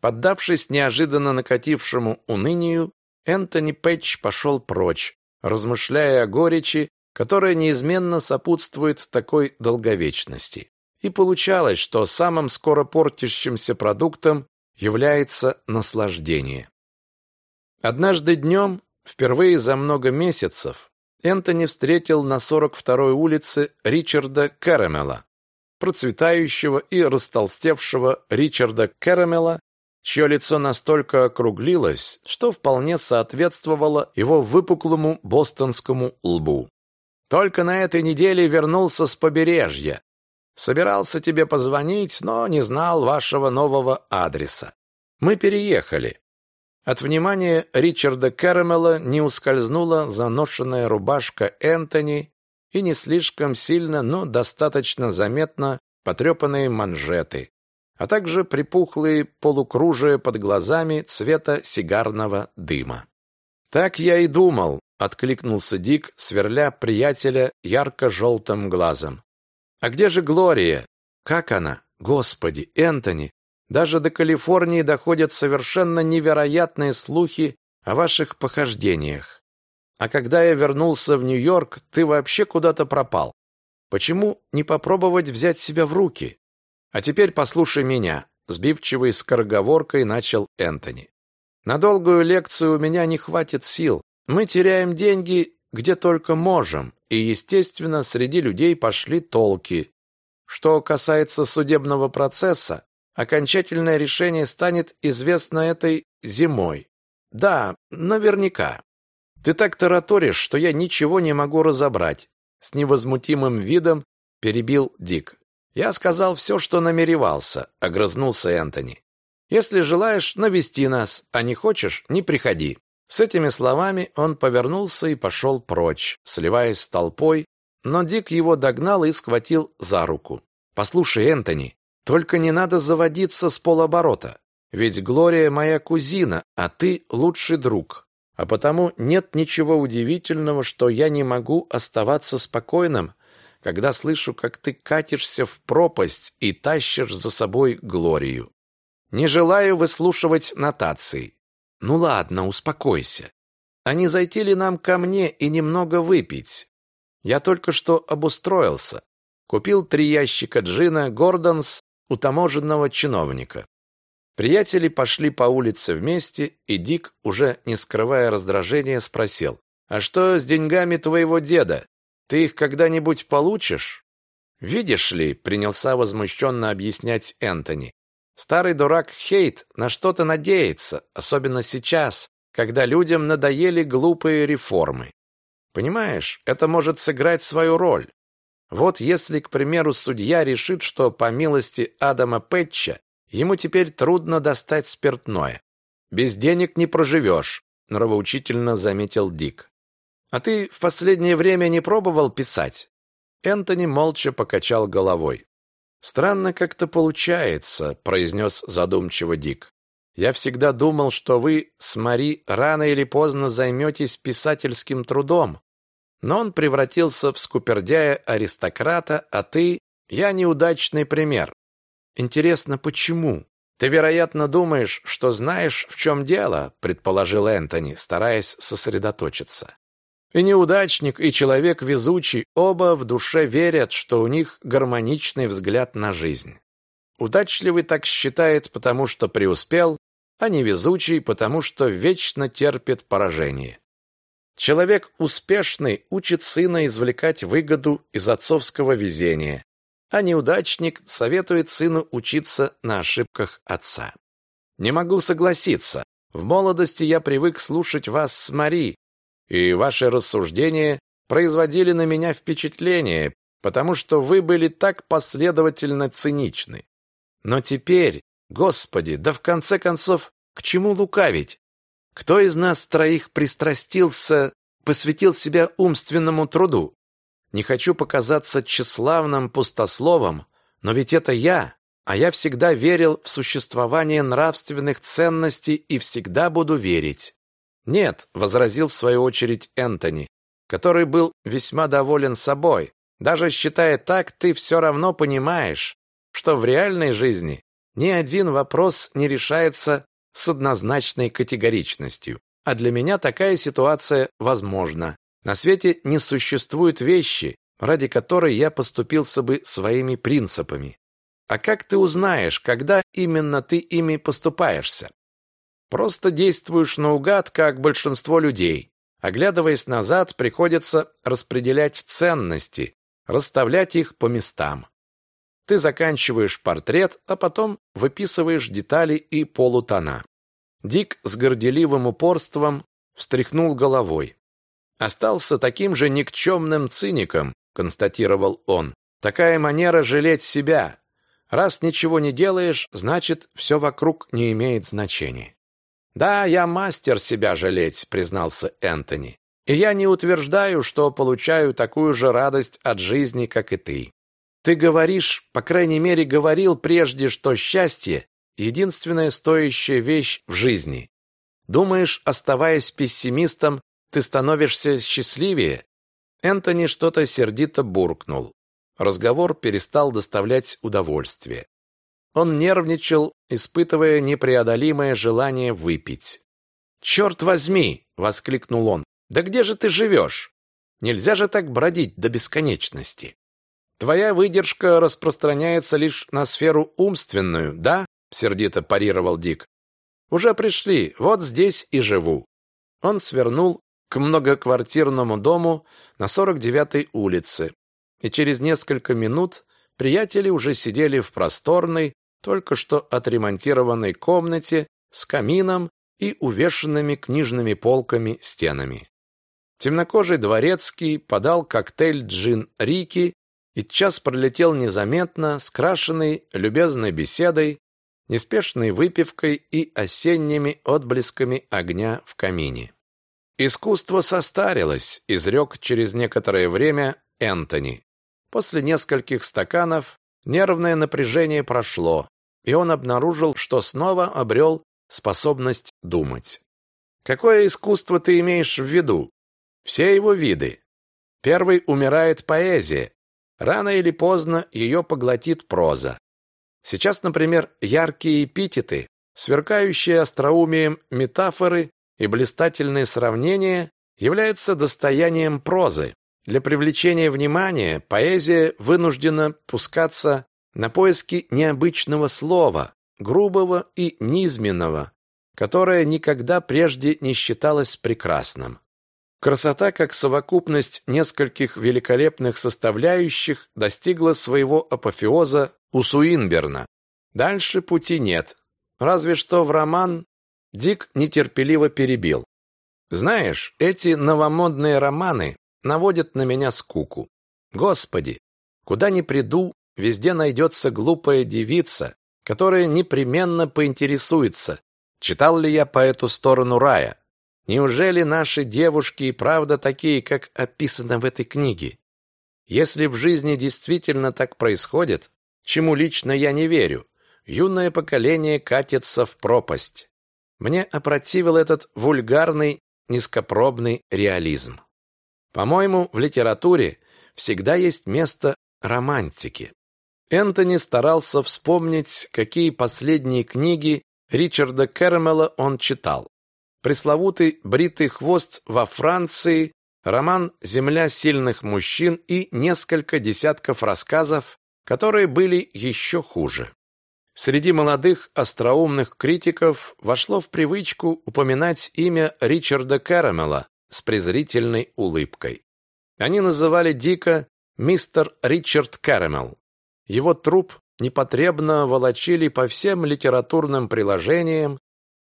Поддавшись неожиданно накатившему унынию, Энтони Пэтч пошел прочь, размышляя о горечи, которая неизменно сопутствует такой долговечности. И получалось, что самым скоро портящимся продуктом является наслаждение. Однажды днем, впервые за много месяцев, Энтони встретил на 42-й улице Ричарда Кэрэмела, процветающего и растолстевшего Ричарда Кэрэмела, чье лицо настолько округлилось, что вполне соответствовало его выпуклому бостонскому лбу. «Только на этой неделе вернулся с побережья. Собирался тебе позвонить, но не знал вашего нового адреса. Мы переехали. От внимания Ричарда Кэрэмела не ускользнула заношенная рубашка Энтони и не слишком сильно, но достаточно заметно потрепанные манжеты, а также припухлые полукружия под глазами цвета сигарного дыма. «Так я и думал», — откликнулся Дик, сверля приятеля ярко-желтым глазом. «А где же Глория? Как она? Господи, Энтони, даже до Калифорнии доходят совершенно невероятные слухи о ваших похождениях. А когда я вернулся в Нью-Йорк, ты вообще куда-то пропал. Почему не попробовать взять себя в руки? А теперь послушай меня, сбивчивой скороговоркой начал Энтони. На долгую лекцию у меня не хватит сил. Мы теряем деньги где только можем, и, естественно, среди людей пошли толки. Что касается судебного процесса, Окончательное решение станет известно этой зимой. Да, наверняка. Ты так тараторишь, что я ничего не могу разобрать. С невозмутимым видом перебил Дик. Я сказал все, что намеревался, огрызнулся Энтони. Если желаешь, навести нас, а не хочешь, не приходи. С этими словами он повернулся и пошел прочь, сливаясь с толпой, но Дик его догнал и схватил за руку. «Послушай, Энтони, только не надо заводиться с полоборота. Ведь Глория моя кузина, а ты лучший друг. А потому нет ничего удивительного, что я не могу оставаться спокойным, когда слышу, как ты катишься в пропасть и тащишь за собой Глорию. Не желаю выслушивать нотации. Ну ладно, успокойся. А не зайти ли нам ко мне и немного выпить? Я только что обустроился. Купил три ящика джина Гордонс у таможенного чиновника. Приятели пошли по улице вместе, и Дик, уже не скрывая раздражения, спросил, «А что с деньгами твоего деда? Ты их когда-нибудь получишь?» «Видишь ли», — принялся возмущенно объяснять Энтони, «старый дурак Хейт на что-то надеется, особенно сейчас, когда людям надоели глупые реформы. Понимаешь, это может сыграть свою роль. Вот если, к примеру, судья решит, что по милости Адама Пэтча ему теперь трудно достать спиртное. Без денег не проживешь, нравоучительно заметил Дик. А ты в последнее время не пробовал писать? Энтони молча покачал головой. Странно как-то получается, произнес задумчиво Дик. Я всегда думал, что вы с Мари рано или поздно займетесь писательским трудом, но он превратился в скупердяя-аристократа, а ты... Я неудачный пример. Интересно, почему? Ты, вероятно, думаешь, что знаешь, в чем дело, предположил Энтони, стараясь сосредоточиться. И неудачник, и человек везучий оба в душе верят, что у них гармоничный взгляд на жизнь. Удачливый так считает, потому что преуспел, а невезучий, потому что вечно терпит поражение. Человек успешный учит сына извлекать выгоду из отцовского везения, а неудачник советует сыну учиться на ошибках отца. Не могу согласиться. В молодости я привык слушать вас с Мари, и ваши рассуждения производили на меня впечатление, потому что вы были так последовательно циничны. Но теперь, Господи, да в конце концов, к чему лукавить? Кто из нас троих пристрастился, посвятил себя умственному труду? Не хочу показаться тщеславным пустословом, но ведь это я, а я всегда верил в существование нравственных ценностей и всегда буду верить. «Нет», — возразил в свою очередь Энтони, который был весьма доволен собой. «Даже считая так, ты все равно понимаешь, что в реальной жизни ни один вопрос не решается с однозначной категоричностью. А для меня такая ситуация возможна. На свете не существует вещи, ради которой я поступился бы своими принципами. А как ты узнаешь, когда именно ты ими поступаешься? Просто действуешь наугад, как большинство людей. Оглядываясь назад, приходится распределять ценности, расставлять их по местам. Ты заканчиваешь портрет, а потом выписываешь детали и полутона. Дик с горделивым упорством встряхнул головой. «Остался таким же никчемным циником», — констатировал он. «Такая манера жалеть себя. Раз ничего не делаешь, значит, все вокруг не имеет значения». «Да, я мастер себя жалеть», — признался Энтони. «И я не утверждаю, что получаю такую же радость от жизни, как и ты. Ты говоришь, по крайней мере, говорил прежде, что счастье — единственная стоящая вещь в жизни. Думаешь, оставаясь пессимистом, ты становишься счастливее?» Энтони что-то сердито буркнул. Разговор перестал доставлять удовольствие. Он нервничал, испытывая непреодолимое желание выпить. «Черт возьми!» — воскликнул он. «Да где же ты живешь? Нельзя же так бродить до бесконечности. Твоя выдержка распространяется лишь на сферу умственную, да?» — сердито парировал Дик. «Уже пришли, вот здесь и живу». Он свернул к многоквартирному дому на 49-й улице, и через несколько минут приятели уже сидели в просторной, только что отремонтированной комнате с камином и увешанными книжными полками стенами. Темнокожий дворецкий подал коктейль джин Рики, и час пролетел незаметно, скрашенный любезной беседой, неспешной выпивкой и осенними отблесками огня в камине. «Искусство состарилось», — изрек через некоторое время Энтони. После нескольких стаканов нервное напряжение прошло, и он обнаружил, что снова обрел способность думать. Какое искусство ты имеешь в виду? Все его виды. Первый умирает поэзия. Рано или поздно ее поглотит проза. Сейчас, например, яркие эпитеты, сверкающие остроумием метафоры и блистательные сравнения являются достоянием прозы. Для привлечения внимания поэзия вынуждена пускаться на поиски необычного слова, грубого и низменного, которое никогда прежде не считалось прекрасным. Красота, как совокупность нескольких великолепных составляющих, достигла своего апофеоза у Суинберна. Дальше пути нет. Разве что в роман Дик нетерпеливо перебил. Знаешь, эти новомодные романы наводят на меня скуку. Господи, куда ни приду, Везде найдется глупая девица, которая непременно поинтересуется, читал ли я по эту сторону рая. Неужели наши девушки и правда такие, как описано в этой книге? Если в жизни действительно так происходит, чему лично я не верю, юное поколение катится в пропасть. Мне опротивил этот вульгарный, низкопробный реализм. По-моему, в литературе всегда есть место романтики. Энтони старался вспомнить, какие последние книги Ричарда Кэрмела он читал. Пресловутый «Бритый хвост» во Франции роман «Земля сильных мужчин» и несколько десятков рассказов, которые были еще хуже. Среди молодых остроумных критиков вошло в привычку упоминать имя Ричарда Кэрэмела с презрительной улыбкой. Они называли Дика мистер Ричард Кэрэмел. Его труп непотребно волочили по всем литературным приложениям,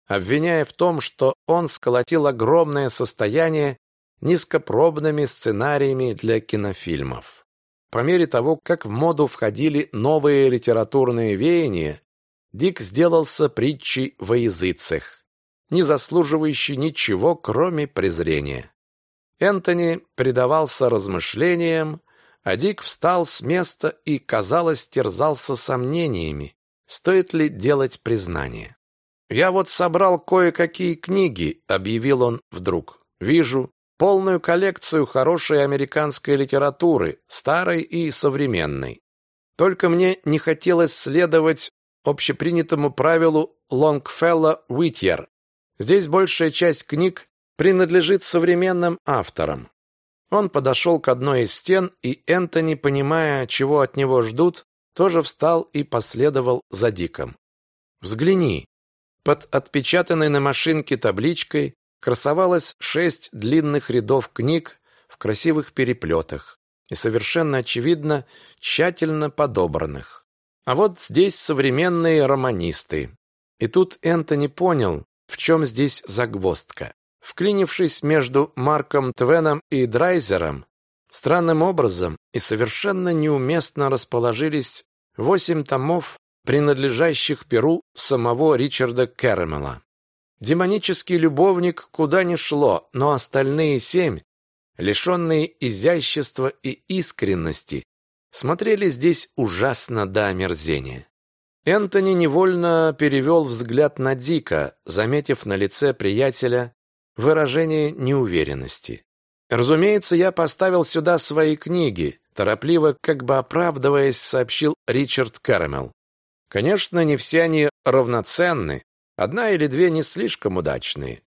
обвиняя в том, что он сколотил огромное состояние низкопробными сценариями для кинофильмов. По мере того, как в моду входили новые литературные веяния, Дик сделался притчей во языцах, не заслуживающей ничего, кроме презрения. Энтони предавался размышлениям, а Дик встал с места и, казалось, терзался сомнениями, стоит ли делать признание. «Я вот собрал кое-какие книги», — объявил он вдруг. «Вижу, полную коллекцию хорошей американской литературы, старой и современной. Только мне не хотелось следовать общепринятому правилу Лонгфелла Уитьер. Здесь большая часть книг принадлежит современным авторам. Он подошел к одной из стен, и Энтони, понимая, чего от него ждут, тоже встал и последовал за Диком. «Взгляни». Под отпечатанной на машинке табличкой красовалось шесть длинных рядов книг в красивых переплетах и совершенно очевидно тщательно подобранных. А вот здесь современные романисты. И тут Энтони понял, в чем здесь загвоздка. Вклинившись между Марком Твеном и Драйзером, странным образом и совершенно неуместно расположились восемь томов, принадлежащих перу самого Ричарда Кэрэмела. Демонический любовник куда ни шло, но остальные семь, лишенные изящества и искренности, смотрели здесь ужасно до омерзения. Энтони невольно перевел взгляд на Дика, заметив на лице приятеля выражение неуверенности. Разумеется, я поставил сюда свои книги, торопливо, как бы оправдываясь, сообщил Ричард Карамел. Конечно, не все они равноценны, Одна или две не слишком удачные.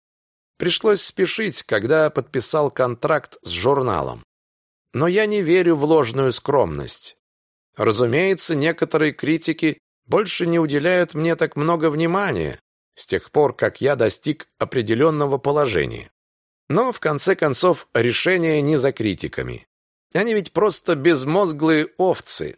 Пришлось спешить, когда подписал контракт с журналом. Но я не верю в ложную скромность. Разумеется, некоторые критики больше не уделяют мне так много внимания с тех пор, как я достиг определенного положения. Но, в конце концов, решение не за критиками. Они ведь просто безмозглые овцы,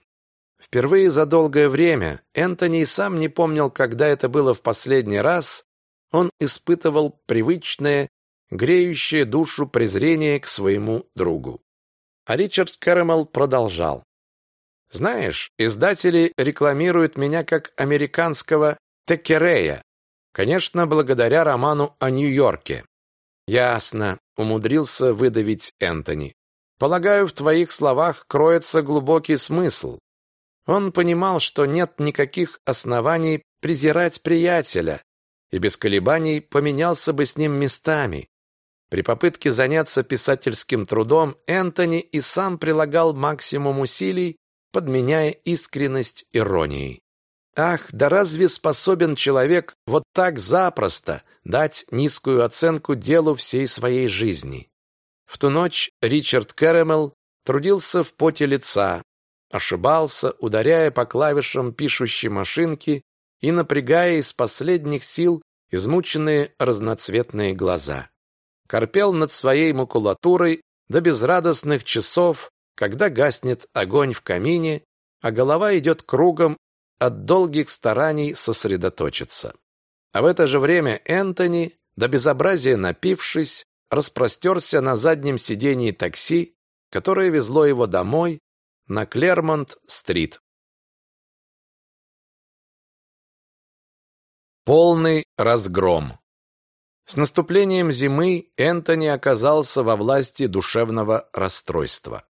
Впервые за долгое время Энтони сам не помнил, когда это было в последний раз, он испытывал привычное, греющее душу презрение к своему другу. А Ричард Кэрэмэл продолжал. «Знаешь, издатели рекламируют меня как американского Текерея, конечно, благодаря роману о Нью-Йорке». «Ясно», — умудрился выдавить Энтони. «Полагаю, в твоих словах кроется глубокий смысл. Он понимал, что нет никаких оснований презирать приятеля, и без колебаний поменялся бы с ним местами. При попытке заняться писательским трудом Энтони и сам прилагал максимум усилий, подменяя искренность иронией. Ах, да разве способен человек вот так запросто дать низкую оценку делу всей своей жизни? В ту ночь Ричард Кэрэмэл трудился в поте лица, ошибался, ударяя по клавишам пишущей машинки и напрягая из последних сил измученные разноцветные глаза. Корпел над своей макулатурой до безрадостных часов, когда гаснет огонь в камине, а голова идет кругом от долгих стараний сосредоточиться. А в это же время Энтони, до безобразия напившись, распростерся на заднем сидении такси, которое везло его домой, на Клермонт-стрит. Полный разгром. С наступлением зимы Энтони оказался во власти душевного расстройства.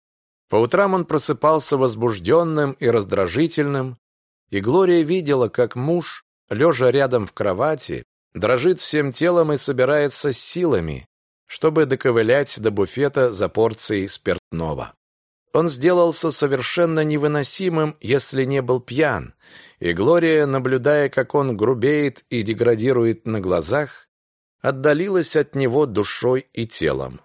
По утрам он просыпался возбужденным и раздражительным, и Глория видела, как муж, лежа рядом в кровати, дрожит всем телом и собирается силами, чтобы доковылять до буфета за порцией спиртного. Он сделался совершенно невыносимым, если не был пьян, и Глория, наблюдая, как он грубеет и деградирует на глазах, отдалилась от него душой и телом.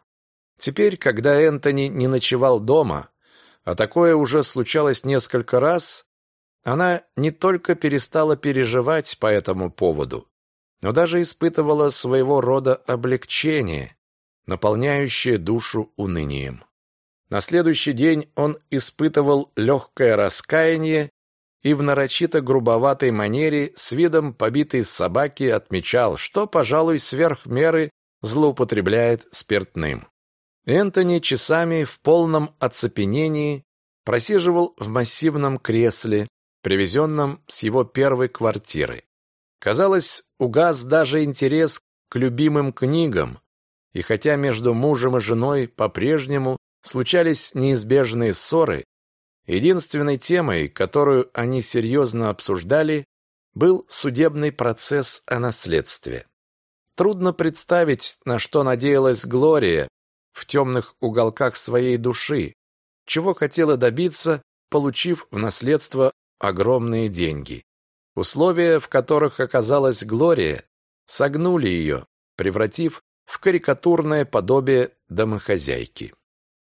Теперь, когда Энтони не ночевал дома, а такое уже случалось несколько раз, она не только перестала переживать по этому поводу, но даже испытывала своего рода облегчение, наполняющее душу унынием. На следующий день он испытывал легкое раскаяние и в нарочито грубоватой манере с видом побитой собаки отмечал, что, пожалуй, сверх меры злоупотребляет спиртным. Энтони часами в полном оцепенении просиживал в массивном кресле, привезенном с его первой квартиры. Казалось, угас даже интерес к любимым книгам, и хотя между мужем и женой по-прежнему случались неизбежные ссоры, единственной темой, которую они серьезно обсуждали, был судебный процесс о наследстве. Трудно представить, на что надеялась Глория в темных уголках своей души, чего хотела добиться, получив в наследство огромные деньги. Условия, в которых оказалась Глория, согнули ее, превратив в карикатурное подобие домохозяйки.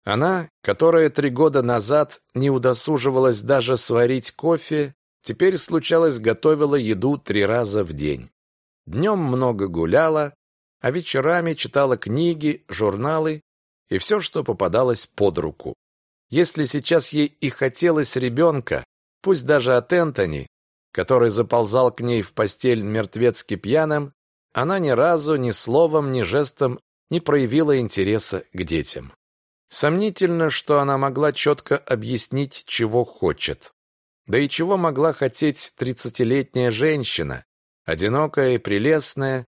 Она, которая три года назад не удосуживалась даже сварить кофе, теперь случалось готовила еду три раза в день. Днем много гуляла, а вечерами читала книги, журналы и все, что попадалось под руку. Если сейчас ей и хотелось ребенка, пусть даже от Энтони, который заползал к ней в постель мертвецки пьяным, она ни разу ни словом, ни жестом не проявила интереса к детям. Сомнительно, что она могла четко объяснить, чего хочет. Да и чего могла хотеть тридцатилетняя женщина, одинокая и прелестная,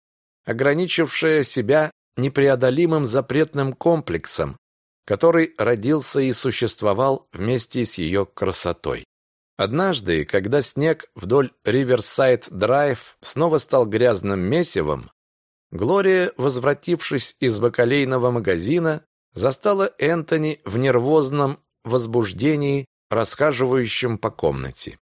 ограничившая себя непреодолимым запретным комплексом, который родился и существовал вместе с ее красотой. Однажды, когда снег вдоль Риверсайд-драйв снова стал грязным месивом, Глория, возвратившись из бакалейного магазина, застала Энтони в нервозном возбуждении, расхаживающем по комнате.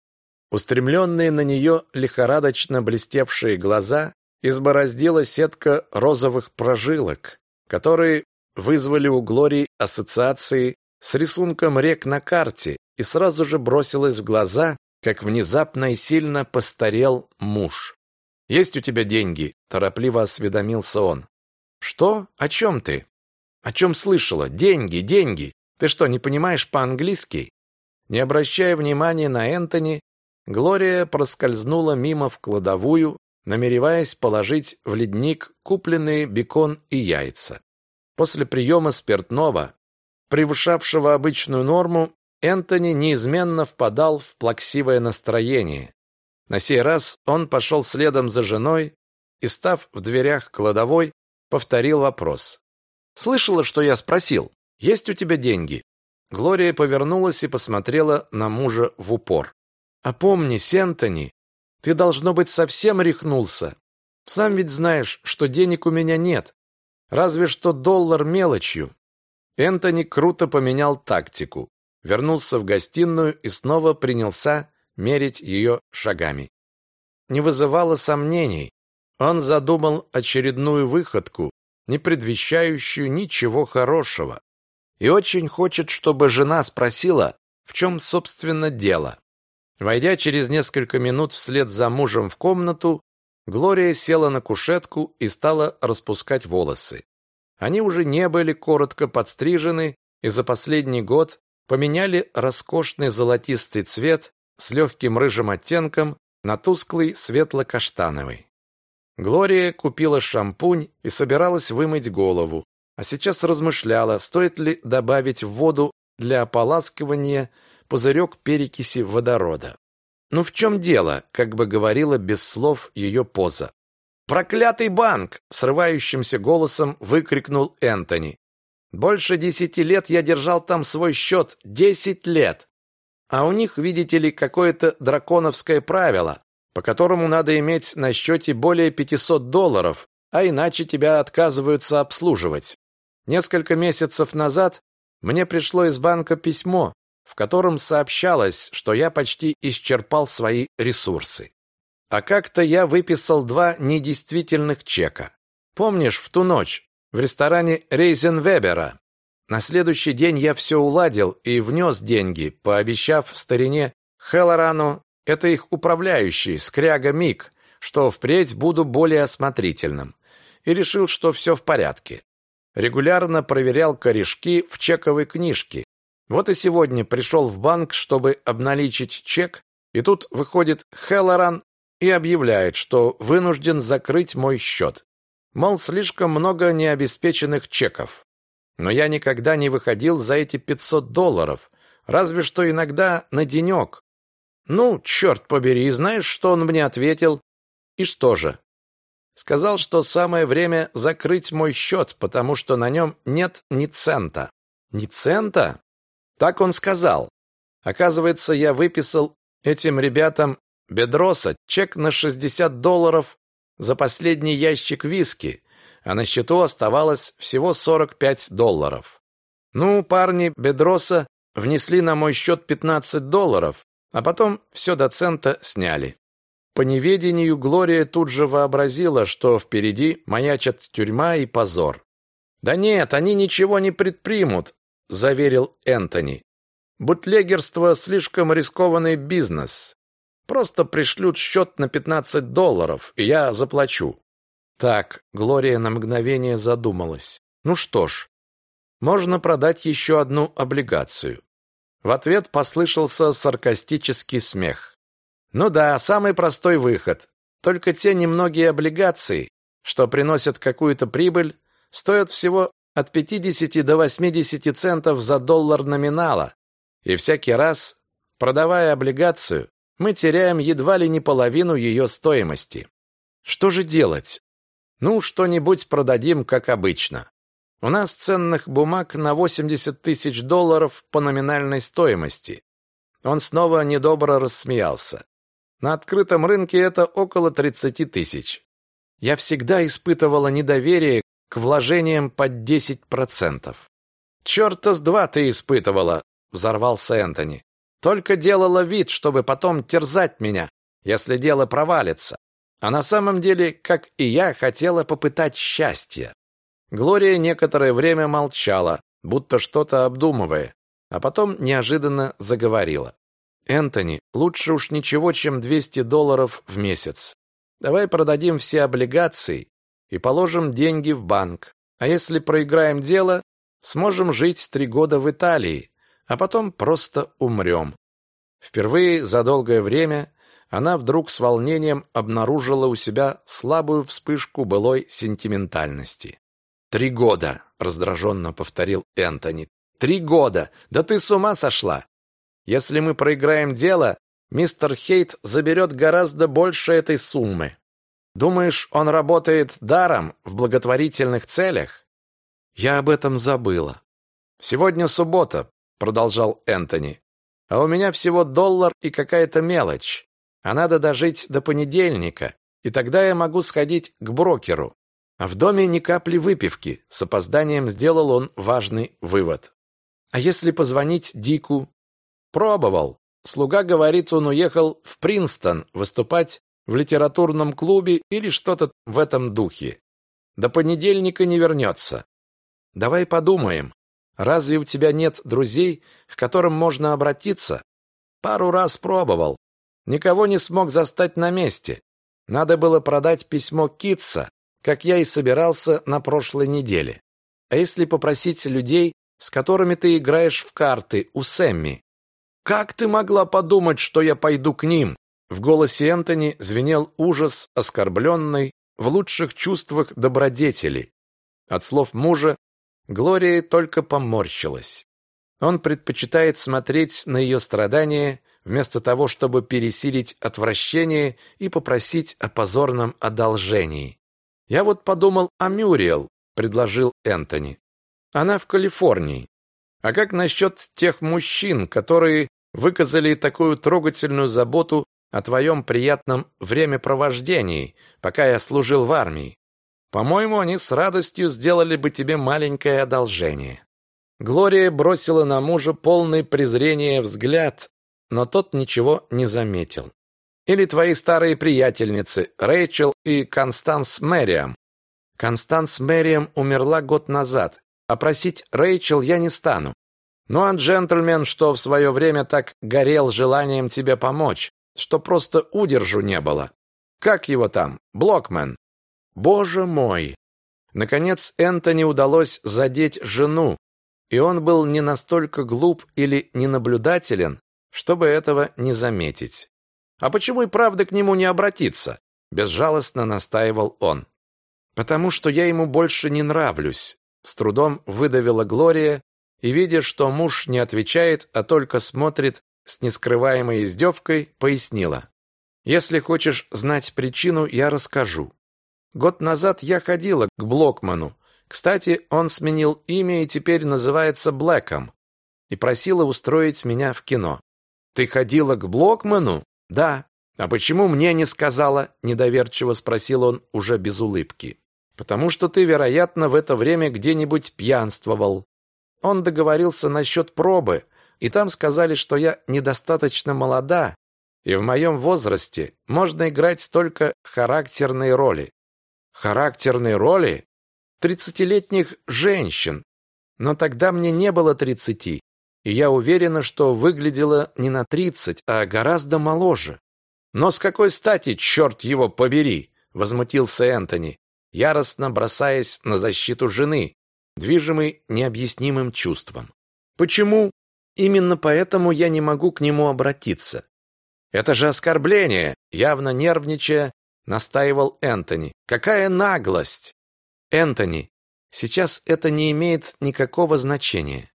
Устремленные на нее лихорадочно блестевшие глаза избороздила сетка розовых прожилок, которые вызвали у Глории ассоциации с рисунком рек на карте и сразу же бросилось в глаза, как внезапно и сильно постарел муж. «Есть у тебя деньги?» – торопливо осведомился он. «Что? О чем ты?» «О чем слышала? Деньги, деньги! Ты что, не понимаешь по-английски?» Не обращая внимания на Энтони, Глория проскользнула мимо в кладовую, намереваясь положить в ледник купленные бекон и яйца. После приема спиртного, превышавшего обычную норму, Энтони неизменно впадал в плаксивое настроение. На сей раз он пошел следом за женой и, став в дверях кладовой, повторил вопрос. «Слышала, что я спросил? Есть у тебя деньги?» Глория повернулась и посмотрела на мужа в упор. «Опомнись, Энтони, ты, должно быть, совсем рехнулся. Сам ведь знаешь, что денег у меня нет. Разве что доллар мелочью». Энтони круто поменял тактику вернулся в гостиную и снова принялся мерить ее шагами. Не вызывало сомнений. Он задумал очередную выходку, не предвещающую ничего хорошего. И очень хочет, чтобы жена спросила, в чем, собственно, дело. Войдя через несколько минут вслед за мужем в комнату, Глория села на кушетку и стала распускать волосы. Они уже не были коротко подстрижены, и за последний год поменяли роскошный золотистый цвет с легким рыжим оттенком на тусклый светло-каштановый. Глория купила шампунь и собиралась вымыть голову, а сейчас размышляла, стоит ли добавить в воду для ополаскивания пузырек перекиси водорода. «Ну в чем дело?» – как бы говорила без слов ее поза. «Проклятый банк!» – срывающимся голосом выкрикнул Энтони. Больше десяти лет я держал там свой счет. Десять лет! А у них, видите ли, какое-то драконовское правило, по которому надо иметь на счете более 500 долларов, а иначе тебя отказываются обслуживать. Несколько месяцев назад мне пришло из банка письмо, в котором сообщалось, что я почти исчерпал свои ресурсы. А как-то я выписал два недействительных чека. Помнишь, в ту ночь в ресторане Рейзенвебера. На следующий день я все уладил и внес деньги, пообещав старине Хеллорану, это их управляющий, скряга Мик, что впредь буду более осмотрительным, и решил, что все в порядке. Регулярно проверял корешки в чековой книжке. Вот и сегодня пришел в банк, чтобы обналичить чек, и тут выходит Хеллоран и объявляет, что вынужден закрыть мой счет. Мол, слишком много необеспеченных чеков. Но я никогда не выходил за эти 500 долларов, разве что иногда на денек. Ну, черт побери, знаешь, что он мне ответил? И что же? Сказал, что самое время закрыть мой счет, потому что на нем нет ни цента. Ни цента? Так он сказал. Оказывается, я выписал этим ребятам Бедроса чек на 60 долларов за последний ящик виски, а на счету оставалось всего 45 долларов. Ну, парни Бедроса внесли на мой счет 15 долларов, а потом все до цента сняли. По неведению Глория тут же вообразила, что впереди маячат тюрьма и позор. «Да нет, они ничего не предпримут», – заверил Энтони. «Бутлегерство – слишком рискованный бизнес. Просто пришлют счет на 15 долларов, и я заплачу. Так, Глория на мгновение задумалась. Ну что ж, можно продать еще одну облигацию. В ответ послышался саркастический смех. Ну да, самый простой выход. Только те немногие облигации, что приносят какую-то прибыль, стоят всего от 50 до 80 центов за доллар номинала. И всякий раз, продавая облигацию, мы теряем едва ли не половину ее стоимости. Что же делать? Ну, что-нибудь продадим, как обычно. У нас ценных бумаг на 80 тысяч долларов по номинальной стоимости. Он снова недобро рассмеялся. На открытом рынке это около 30 тысяч. Я всегда испытывала недоверие к вложениям под 10%. «Черта с два ты испытывала!» — взорвался Энтони. Только делала вид, чтобы потом терзать меня, если дело провалится. А на самом деле, как и я, хотела попытать счастье. Глория некоторое время молчала, будто что-то обдумывая, а потом неожиданно заговорила. «Энтони, лучше уж ничего, чем 200 долларов в месяц. Давай продадим все облигации и положим деньги в банк. А если проиграем дело, сможем жить три года в Италии, а потом просто умрем. Впервые за долгое время она вдруг с волнением обнаружила у себя слабую вспышку былой сентиментальности. «Три года!» — раздраженно повторил Энтони. «Три года! Да ты с ума сошла! Если мы проиграем дело, мистер Хейт заберет гораздо больше этой суммы. Думаешь, он работает даром в благотворительных целях?» «Я об этом забыла. Сегодня суббота продолжал Энтони. А у меня всего доллар и какая-то мелочь. А надо дожить до понедельника, и тогда я могу сходить к брокеру. А в доме ни капли выпивки. С опозданием сделал он важный вывод. А если позвонить Дику? Пробовал. Слуга говорит, он уехал в Принстон выступать в литературном клубе или что-то в этом духе. До понедельника не вернется. Давай подумаем. Разве у тебя нет друзей, к которым можно обратиться? Пару раз пробовал. Никого не смог застать на месте. Надо было продать письмо Китса, как я и собирался на прошлой неделе. А если попросить людей, с которыми ты играешь в карты, у Сэмми? Как ты могла подумать, что я пойду к ним? В голосе Энтони звенел ужас, оскорбленный в лучших чувствах добродетели. От слов мужа Глория только поморщилась. Он предпочитает смотреть на ее страдания вместо того, чтобы пересилить отвращение и попросить о позорном одолжении. «Я вот подумал о Мюриел», — предложил Энтони. «Она в Калифорнии. А как насчет тех мужчин, которые выказали такую трогательную заботу о твоем приятном времяпровождении, пока я служил в армии? По-моему, они с радостью сделали бы тебе маленькое одолжение. Глория бросила на мужа полный презрения взгляд, но тот ничего не заметил. Или твои старые приятельницы, Рэйчел и Констанс Мэриам. Констанс Мэриам умерла год назад, а просить Рэйчел я не стану. Ну а джентльмен, что в свое время так горел желанием тебе помочь, что просто удержу не было. Как его там? Блокмен. Боже мой! Наконец Энтони удалось задеть жену, и он был не настолько глуп или ненаблюдателен, чтобы этого не заметить. А почему и правда к нему не обратиться? Безжалостно настаивал он. Потому что я ему больше не нравлюсь. С трудом выдавила Глория, и, видя, что муж не отвечает, а только смотрит с нескрываемой издевкой, пояснила. «Если хочешь знать причину, я расскажу. Год назад я ходила к Блокману. Кстати, он сменил имя и теперь называется Блэком. И просила устроить меня в кино. Ты ходила к Блокману? Да. А почему мне не сказала? Недоверчиво спросил он уже без улыбки. Потому что ты, вероятно, в это время где-нибудь пьянствовал. Он договорился насчет пробы, и там сказали, что я недостаточно молода, и в моем возрасте можно играть только характерные роли. Характерные роли? Тридцатилетних женщин. Но тогда мне не было тридцати, и я уверена, что выглядела не на тридцать, а гораздо моложе. Но с какой стати, черт его побери, возмутился Энтони, яростно бросаясь на защиту жены, движимый необъяснимым чувством. Почему? Именно поэтому я не могу к нему обратиться. Это же оскорбление, явно нервничая, настаивал Энтони. Какая наглость! Энтони, сейчас это не имеет никакого значения.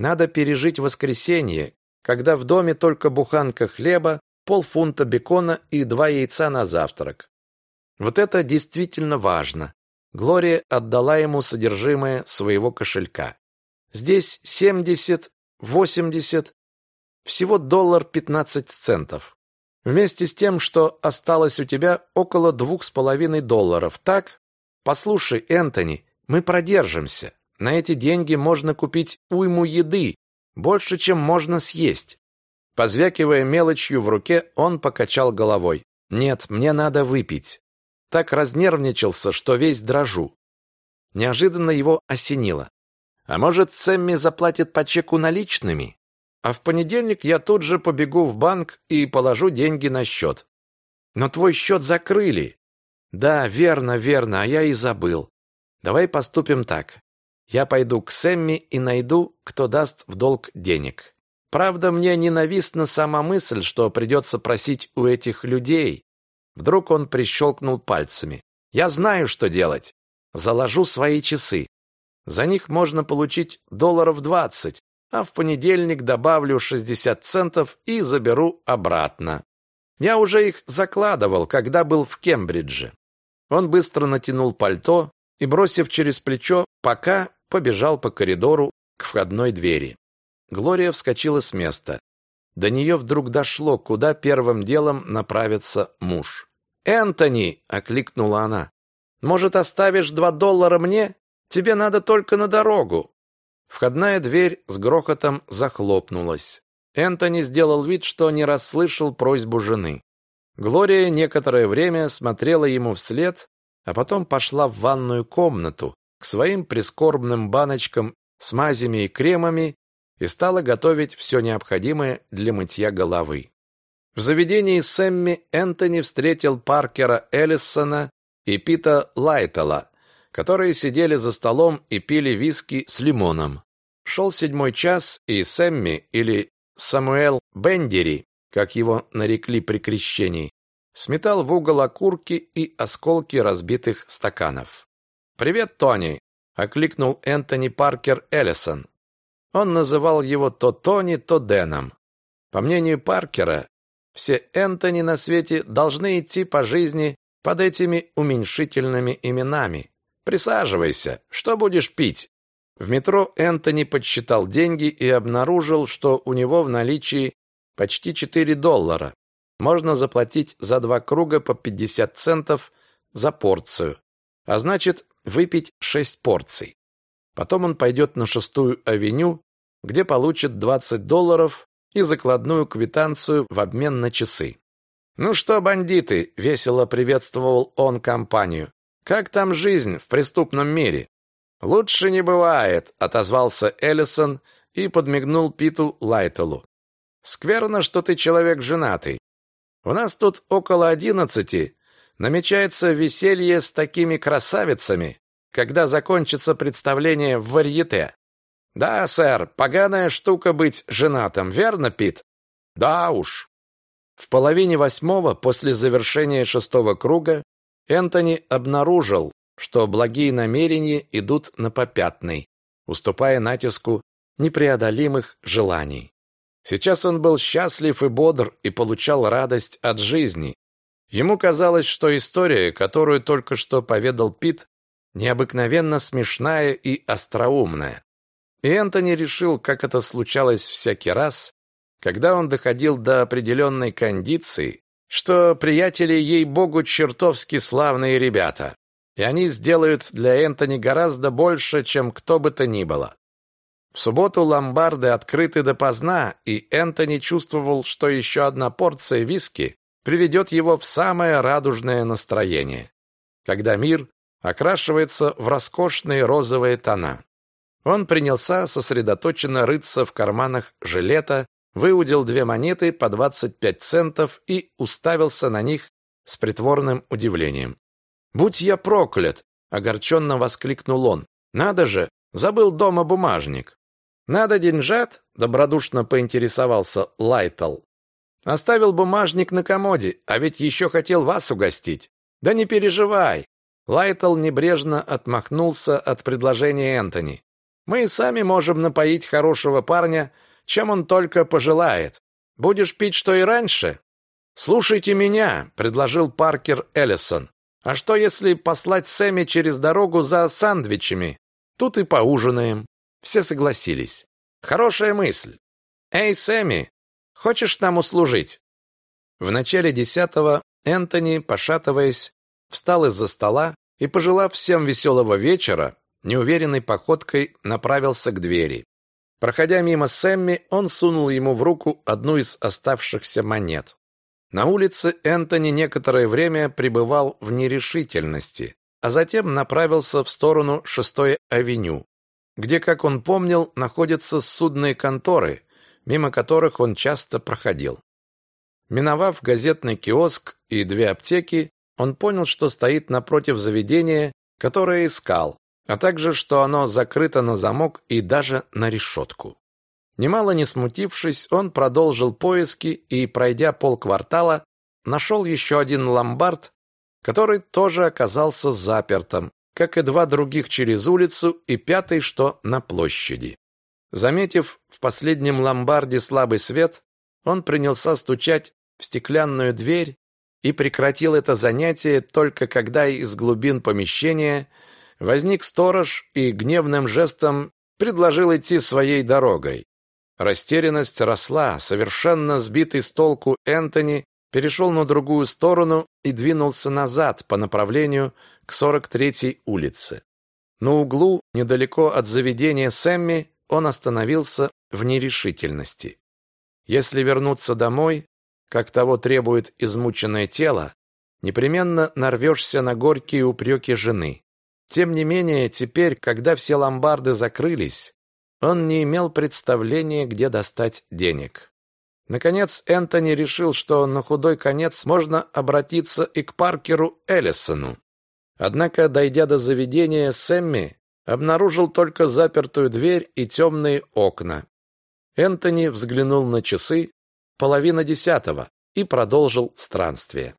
Надо пережить воскресенье, когда в доме только буханка хлеба, полфунта бекона и два яйца на завтрак. Вот это действительно важно. Глория отдала ему содержимое своего кошелька. Здесь семьдесят, восемьдесят, всего доллар пятнадцать центов. Вместе с тем, что осталось у тебя около двух с половиной долларов, так? Послушай, Энтони, мы продержимся. На эти деньги можно купить уйму еды, больше, чем можно съесть. Позвякивая мелочью в руке, он покачал головой. Нет, мне надо выпить. Так разнервничался, что весь дрожу. Неожиданно его осенило. А может, Сэмми заплатит по чеку наличными? А в понедельник я тут же побегу в банк и положу деньги на счет. Но твой счет закрыли. Да, верно, верно, а я и забыл. Давай поступим так. Я пойду к Сэмми и найду, кто даст в долг денег. Правда, мне ненавистна сама мысль, что придется просить у этих людей. Вдруг он прищелкнул пальцами. «Я знаю, что делать. Заложу свои часы. За них можно получить долларов двадцать, а в понедельник добавлю шестьдесят центов и заберу обратно. Я уже их закладывал, когда был в Кембридже». Он быстро натянул пальто и, бросив через плечо, пока побежал по коридору к входной двери. Глория вскочила с места. До нее вдруг дошло, куда первым делом направится муж. «Энтони!» — окликнула она. «Может, оставишь два доллара мне? Тебе надо только на дорогу». Входная дверь с грохотом захлопнулась. Энтони сделал вид, что не расслышал просьбу жены. Глория некоторое время смотрела ему вслед, а потом пошла в ванную комнату к своим прискорбным баночкам с мазями и кремами и стала готовить все необходимое для мытья головы. В заведении Сэмми Энтони встретил Паркера Эллисона и Пита Лайтела, которые сидели за столом и пили виски с лимоном. Шел седьмой час, и Сэмми, или Самуэл Бендери, как его нарекли при крещении, сметал в угол окурки и осколки разбитых стаканов. «Привет, Тони!» — окликнул Энтони Паркер Эллисон. Он называл его то Тони, то Дэном. По мнению Паркера, все Энтони на свете должны идти по жизни под этими уменьшительными именами. Присаживайся, что будешь пить? В метро Энтони подсчитал деньги и обнаружил, что у него в наличии почти 4 доллара. Можно заплатить за два круга по 50 центов за порцию. А значит, выпить 6 порций. Потом он пойдет на шестую авеню, где получит 20 долларов и закладную квитанцию в обмен на часы. «Ну что, бандиты?» — весело приветствовал он компанию. «Как там жизнь в преступном мире?» «Лучше не бывает», — отозвался Эллисон и подмигнул Питу Лайтелу. «Скверно, что ты человек женатый. У нас тут около одиннадцати. Намечается веселье с такими красавицами, когда закончится представление в варьете. Да, сэр, поганая штука быть женатым, верно, Пит? Да уж. В половине восьмого, после завершения шестого круга, Энтони обнаружил, что благие намерения идут на попятный, уступая натиску непреодолимых желаний. Сейчас он был счастлив и бодр и получал радость от жизни. Ему казалось, что история, которую только что поведал Пит, необыкновенно смешная и остроумная. И Энтони решил, как это случалось всякий раз, когда он доходил до определенной кондиции, что приятели, ей-богу, чертовски славные ребята, и они сделают для Энтони гораздо больше, чем кто бы то ни было. В субботу ломбарды открыты допоздна, и Энтони чувствовал, что еще одна порция виски приведет его в самое радужное настроение, когда мир окрашивается в роскошные розовые тона. Он принялся сосредоточенно рыться в карманах жилета, выудил две монеты по 25 центов и уставился на них с притворным удивлением. «Будь я проклят!» — огорченно воскликнул он. «Надо же! Забыл дома бумажник!» «Надо деньжат?» — добродушно поинтересовался Лайтл. «Оставил бумажник на комоде, а ведь еще хотел вас угостить. Да не переживай!» Лайтл небрежно отмахнулся от предложения Энтони. «Мы и сами можем напоить хорошего парня, чем он только пожелает. Будешь пить, что и раньше?» «Слушайте меня», — предложил Паркер Эллисон. «А что, если послать Сэмми через дорогу за сандвичами? Тут и поужинаем». Все согласились. Хорошая мысль. Эй, Сэмми, хочешь нам услужить? В начале десятого Энтони, пошатываясь, встал из-за стола и, пожелав всем веселого вечера, неуверенной походкой направился к двери. Проходя мимо Сэмми, он сунул ему в руку одну из оставшихся монет. На улице Энтони некоторое время пребывал в нерешительности, а затем направился в сторону шестой авеню, где, как он помнил, находятся судные конторы, мимо которых он часто проходил. Миновав газетный киоск и две аптеки, он понял, что стоит напротив заведения, которое искал, а также, что оно закрыто на замок и даже на решетку. Немало не смутившись, он продолжил поиски и, пройдя полквартала, нашел еще один ломбард, который тоже оказался запертым, как и два других через улицу и пятый, что на площади. Заметив в последнем ломбарде слабый свет, он принялся стучать в стеклянную дверь и прекратил это занятие только когда из глубин помещения возник сторож и гневным жестом предложил идти своей дорогой. Растерянность росла, совершенно сбитый с толку Энтони перешел на другую сторону и двинулся назад по направлению к 43-й улице. На углу, недалеко от заведения Сэмми, он остановился в нерешительности. Если вернуться домой, как того требует измученное тело, непременно нарвешься на горькие упреки жены. Тем не менее, теперь, когда все ломбарды закрылись, он не имел представления, где достать денег. Наконец, Энтони решил, что на худой конец можно обратиться и к Паркеру Эллисону. Однако, дойдя до заведения, Сэмми обнаружил только запертую дверь и темные окна. Энтони взглянул на часы, половина десятого, и продолжил странствие.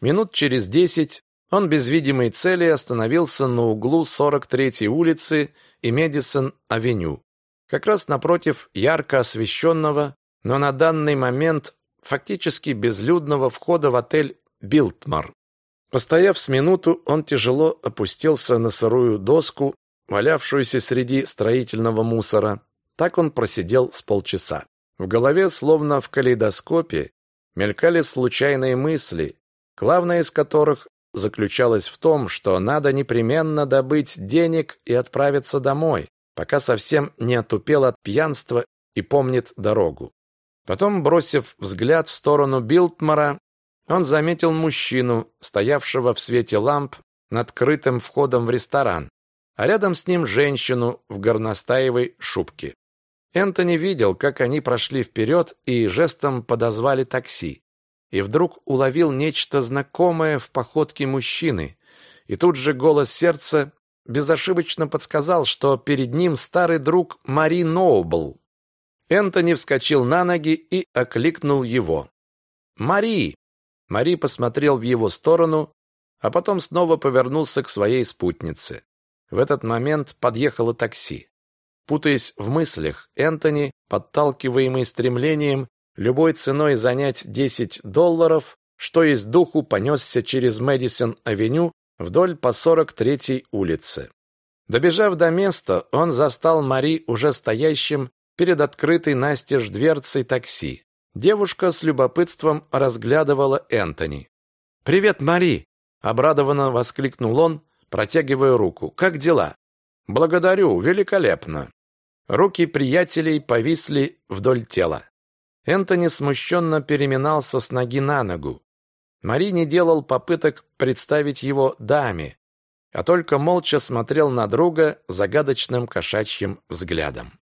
Минут через десять он без видимой цели остановился на углу 43-й улицы и Медисон-авеню, как раз напротив ярко освещенного но на данный момент фактически безлюдного входа в отель «Билтмар». Постояв с минуту, он тяжело опустился на сырую доску, валявшуюся среди строительного мусора. Так он просидел с полчаса. В голове, словно в калейдоскопе, мелькали случайные мысли, главная из которых заключалась в том, что надо непременно добыть денег и отправиться домой, пока совсем не отупел от пьянства и помнит дорогу. Потом, бросив взгляд в сторону Билтмара, он заметил мужчину, стоявшего в свете ламп над крытым входом в ресторан. А рядом с ним женщину в горностаевой шубке. Энтони видел, как они прошли вперед и жестом подозвали такси. И вдруг уловил нечто знакомое в походке мужчины. И тут же голос сердца безошибочно подсказал, что перед ним старый друг Мари Ноубл. Энтони вскочил на ноги и окликнул его. «Мари!» Мари посмотрел в его сторону, а потом снова повернулся к своей спутнице. В этот момент подъехало такси. Путаясь в мыслях, Энтони, подталкиваемый стремлением любой ценой занять 10 долларов, что из духу понесся через Мэдисон-авеню вдоль по 43-й улице. Добежав до места, он застал Мари уже стоящим перед открытой настежь дверцей такси. Девушка с любопытством разглядывала Энтони. «Привет, Мари!» – обрадованно воскликнул он, протягивая руку. «Как дела?» «Благодарю, великолепно!» Руки приятелей повисли вдоль тела. Энтони смущенно переминался с ноги на ногу. Мари не делал попыток представить его даме, а только молча смотрел на друга загадочным кошачьим взглядом.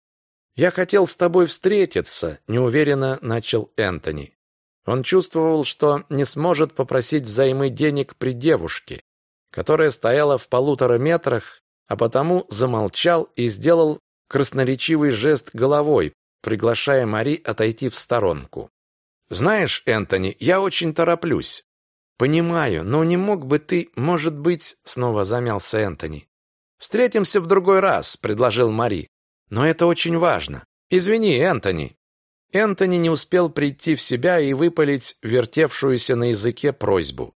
«Я хотел с тобой встретиться», — неуверенно начал Энтони. Он чувствовал, что не сможет попросить взаймы денег при девушке, которая стояла в полутора метрах, а потому замолчал и сделал красноречивый жест головой, приглашая Мари отойти в сторонку. «Знаешь, Энтони, я очень тороплюсь». «Понимаю, но не мог бы ты, может быть...» Снова замялся Энтони. «Встретимся в другой раз», — предложил Мари. «Но это очень важно. Извини, Энтони». Энтони не успел прийти в себя и выпалить вертевшуюся на языке просьбу.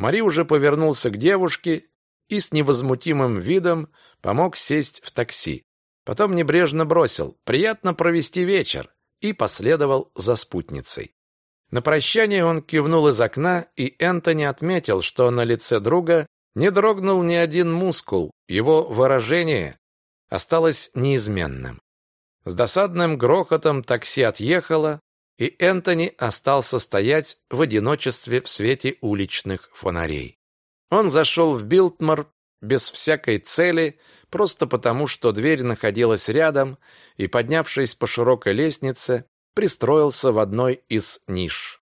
Мари уже повернулся к девушке и с невозмутимым видом помог сесть в такси. Потом небрежно бросил «Приятно провести вечер» и последовал за спутницей. На прощание он кивнул из окна, и Энтони отметил, что на лице друга не дрогнул ни один мускул, его выражение осталось неизменным. С досадным грохотом такси отъехало, и Энтони остался стоять в одиночестве в свете уличных фонарей. Он зашел в Билтмор без всякой цели, просто потому, что дверь находилась рядом, и, поднявшись по широкой лестнице, пристроился в одной из ниш.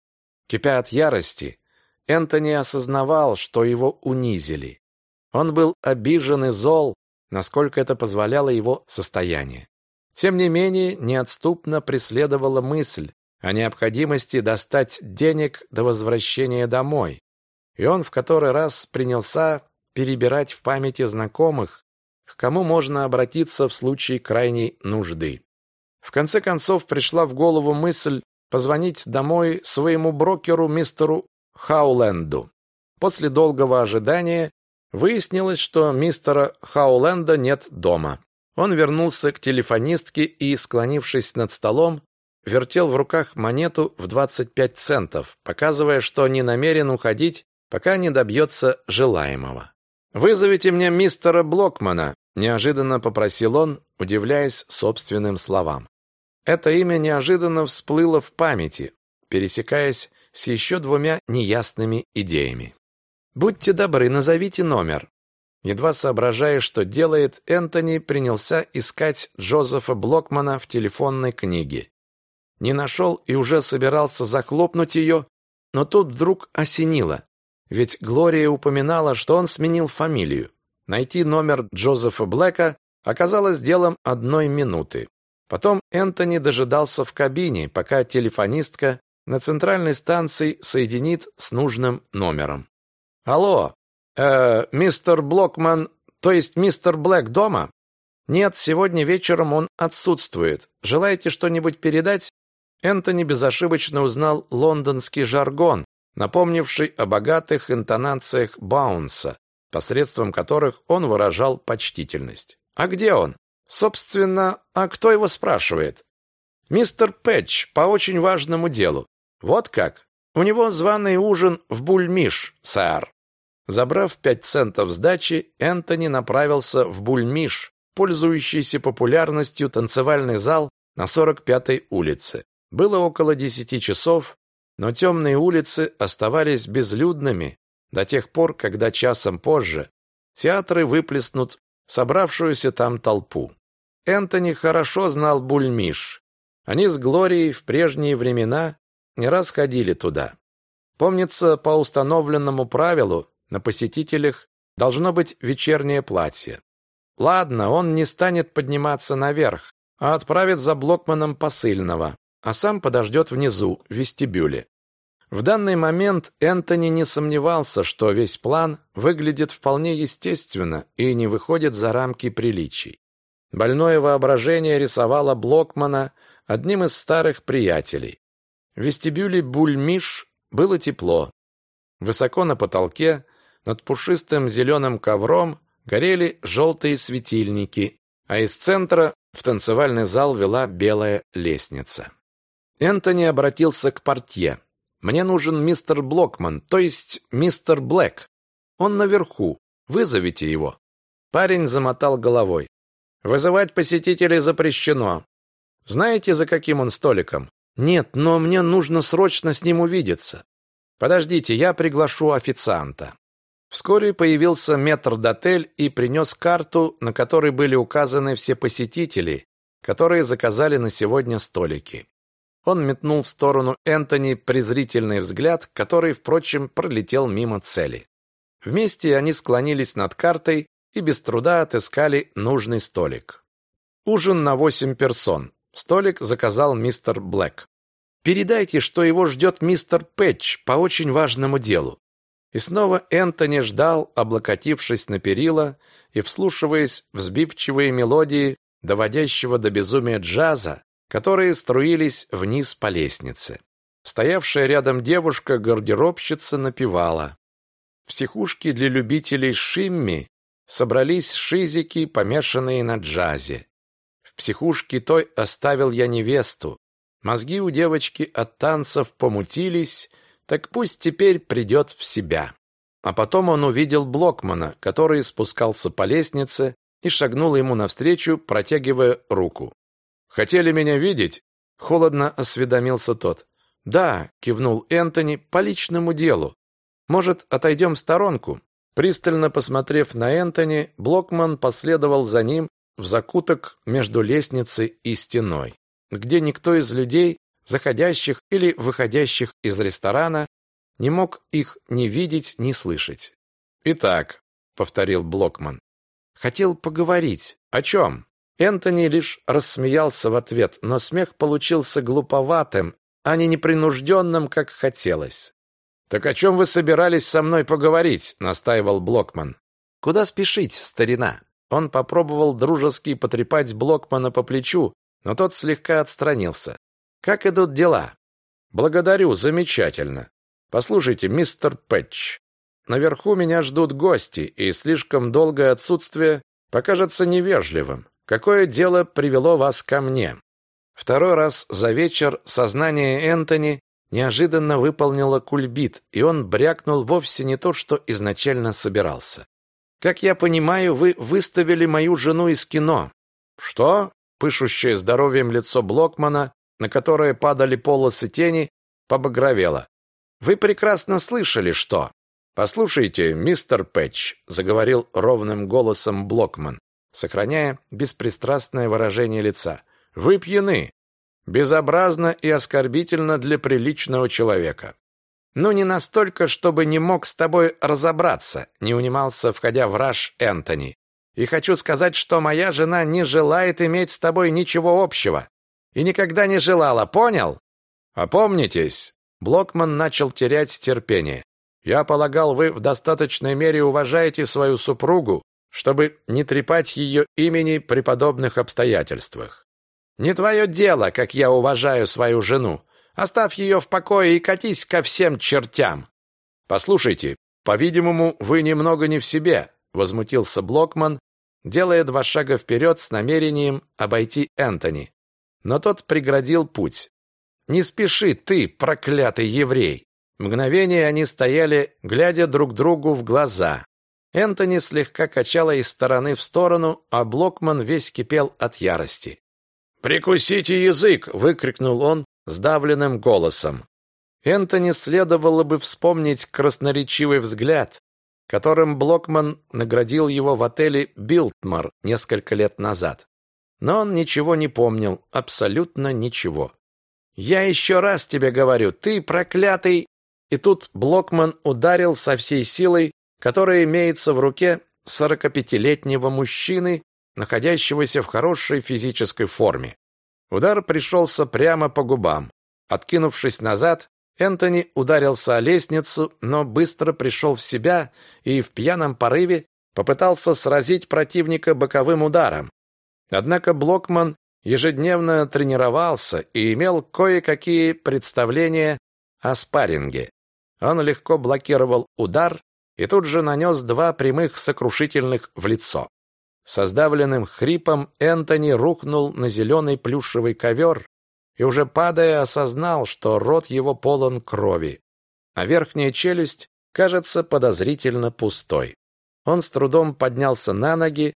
Кипя от ярости, Энтони осознавал, что его унизили. Он был обижен и зол, насколько это позволяло его состояние. Тем не менее, неотступно преследовала мысль о необходимости достать денег до возвращения домой, и он в который раз принялся перебирать в памяти знакомых, к кому можно обратиться в случае крайней нужды. В конце концов пришла в голову мысль позвонить домой своему брокеру мистеру Хауленду. После долгого ожидания выяснилось, что мистера Хауленда нет дома. Он вернулся к телефонистке и, склонившись над столом, вертел в руках монету в 25 центов, показывая, что не намерен уходить, пока не добьется желаемого. «Вызовите мне мистера Блокмана», – неожиданно попросил он, удивляясь собственным словам. Это имя неожиданно всплыло в памяти, пересекаясь с еще двумя неясными идеями. «Будьте добры, назовите номер». Едва соображая, что делает, Энтони принялся искать Джозефа Блокмана в телефонной книге. Не нашел и уже собирался захлопнуть ее, но тут вдруг осенило. Ведь Глория упоминала, что он сменил фамилию. Найти номер Джозефа Блэка оказалось делом одной минуты. Потом Энтони дожидался в кабине, пока телефонистка на центральной станции соединит с нужным номером. «Алло, э, мистер Блокман, то есть мистер Блэк дома?» «Нет, сегодня вечером он отсутствует. Желаете что-нибудь передать?» Энтони безошибочно узнал лондонский жаргон, напомнивший о богатых интонациях Баунса, посредством которых он выражал почтительность. «А где он?» «Собственно, а кто его спрашивает?» «Мистер Пэтч по очень важному делу. Вот как? У него званый ужин в Бульмиш, сэр». Забрав пять центов сдачи, Энтони направился в Бульмиш, пользующийся популярностью танцевальный зал на 45-й улице. Было около десяти часов, но темные улицы оставались безлюдными до тех пор, когда часом позже театры выплеснут собравшуюся там толпу. Энтони хорошо знал Бульмиш. Они с Глорией в прежние времена не раз ходили туда. Помнится, по установленному правилу на посетителях должно быть вечернее платье. Ладно, он не станет подниматься наверх, а отправит за Блокманом посыльного, а сам подождет внизу, в вестибюле. В данный момент Энтони не сомневался, что весь план выглядит вполне естественно и не выходит за рамки приличий. Больное воображение рисовало Блокмана одним из старых приятелей. В вестибюле Бульмиш было тепло. Высоко на потолке, над пушистым зеленым ковром, горели желтые светильники, а из центра в танцевальный зал вела белая лестница. Энтони обратился к портье. «Мне нужен мистер Блокман, то есть мистер Блэк. Он наверху. Вызовите его». Парень замотал головой. «Вызывать посетителей запрещено. Знаете, за каким он столиком?» «Нет, но мне нужно срочно с ним увидеться». «Подождите, я приглашу официанта». Вскоре появился метрдотель и принес карту, на которой были указаны все посетители, которые заказали на сегодня столики. Он метнул в сторону Энтони презрительный взгляд, который, впрочем, пролетел мимо цели. Вместе они склонились над картой и без труда отыскали нужный столик. Ужин на восемь персон. Столик заказал мистер Блэк. «Передайте, что его ждет мистер Пэтч по очень важному делу». И снова Энтони ждал, облокотившись на перила и вслушиваясь в сбивчивые мелодии, доводящего до безумия джаза, которые струились вниз по лестнице. Стоявшая рядом девушка-гардеробщица напевала. В психушке для любителей шимми собрались шизики, помешанные на джазе. В психушке той оставил я невесту. Мозги у девочки от танцев помутились, так пусть теперь придет в себя. А потом он увидел Блокмана, который спускался по лестнице и шагнул ему навстречу, протягивая руку. Хотели меня видеть? Холодно осведомился тот. Да, кивнул Энтони по личному делу. Может, отойдем в сторонку? Пристально посмотрев на Энтони, Блокман последовал за ним в закуток между лестницей и стеной, где никто из людей, заходящих или выходящих из ресторана, не мог их ни видеть, ни слышать. «Итак», — повторил Блокман, — «хотел поговорить. О чем?» Энтони лишь рассмеялся в ответ, но смех получился глуповатым, а не непринужденным, как хотелось. «Так о чем вы собирались со мной поговорить?» — настаивал Блокман. «Куда спешить, старина?» Он попробовал дружески потрепать Блокмана по плечу, но тот слегка отстранился. «Как идут дела?» «Благодарю, замечательно. Послушайте, мистер Пэтч, наверху меня ждут гости, и слишком долгое отсутствие покажется невежливым. Какое дело привело вас ко мне? Второй раз за вечер сознание Энтони неожиданно выполнило кульбит, и он брякнул вовсе не то, что изначально собирался. Как я понимаю, вы выставили мою жену из кино. Что? Пышущее здоровьем лицо Блокмана, на которое падали полосы тени, побагровело. Вы прекрасно слышали, что? Послушайте, мистер Пэтч, заговорил ровным голосом Блокман сохраняя беспристрастное выражение лица. «Вы пьяны. Безобразно и оскорбительно для приличного человека». «Ну, не настолько, чтобы не мог с тобой разобраться», не унимался, входя в раж Энтони. «И хочу сказать, что моя жена не желает иметь с тобой ничего общего. И никогда не желала, понял?» «Опомнитесь!» Блокман начал терять терпение. «Я полагал, вы в достаточной мере уважаете свою супругу, чтобы не трепать ее имени при подобных обстоятельствах. Не твое дело, как я уважаю свою жену. Оставь ее в покое и катись ко всем чертям. Послушайте, по-видимому, вы немного не в себе, возмутился Блокман, делая два шага вперед с намерением обойти Энтони. Но тот преградил путь. Не спеши ты, проклятый еврей. Мгновение они стояли, глядя друг другу в глаза. Энтони слегка качало из стороны в сторону, а Блокман весь кипел от ярости. «Прикусите язык!» — выкрикнул он сдавленным голосом. Энтони следовало бы вспомнить красноречивый взгляд, которым Блокман наградил его в отеле Билтмар несколько лет назад. Но он ничего не помнил, абсолютно ничего. «Я еще раз тебе говорю, ты проклятый!» И тут Блокман ударил со всей силой, которая имеется в руке 45-летнего мужчины, находящегося в хорошей физической форме. Удар пришелся прямо по губам. Откинувшись назад, Энтони ударился о лестницу, но быстро пришел в себя и в пьяном порыве попытался сразить противника боковым ударом. Однако Блокман ежедневно тренировался и имел кое-какие представления о спарринге. Он легко блокировал удар и тут же нанес два прямых сокрушительных в лицо. Со сдавленным хрипом Энтони рухнул на зеленый плюшевый ковер и уже падая осознал, что рот его полон крови, а верхняя челюсть кажется подозрительно пустой. Он с трудом поднялся на ноги,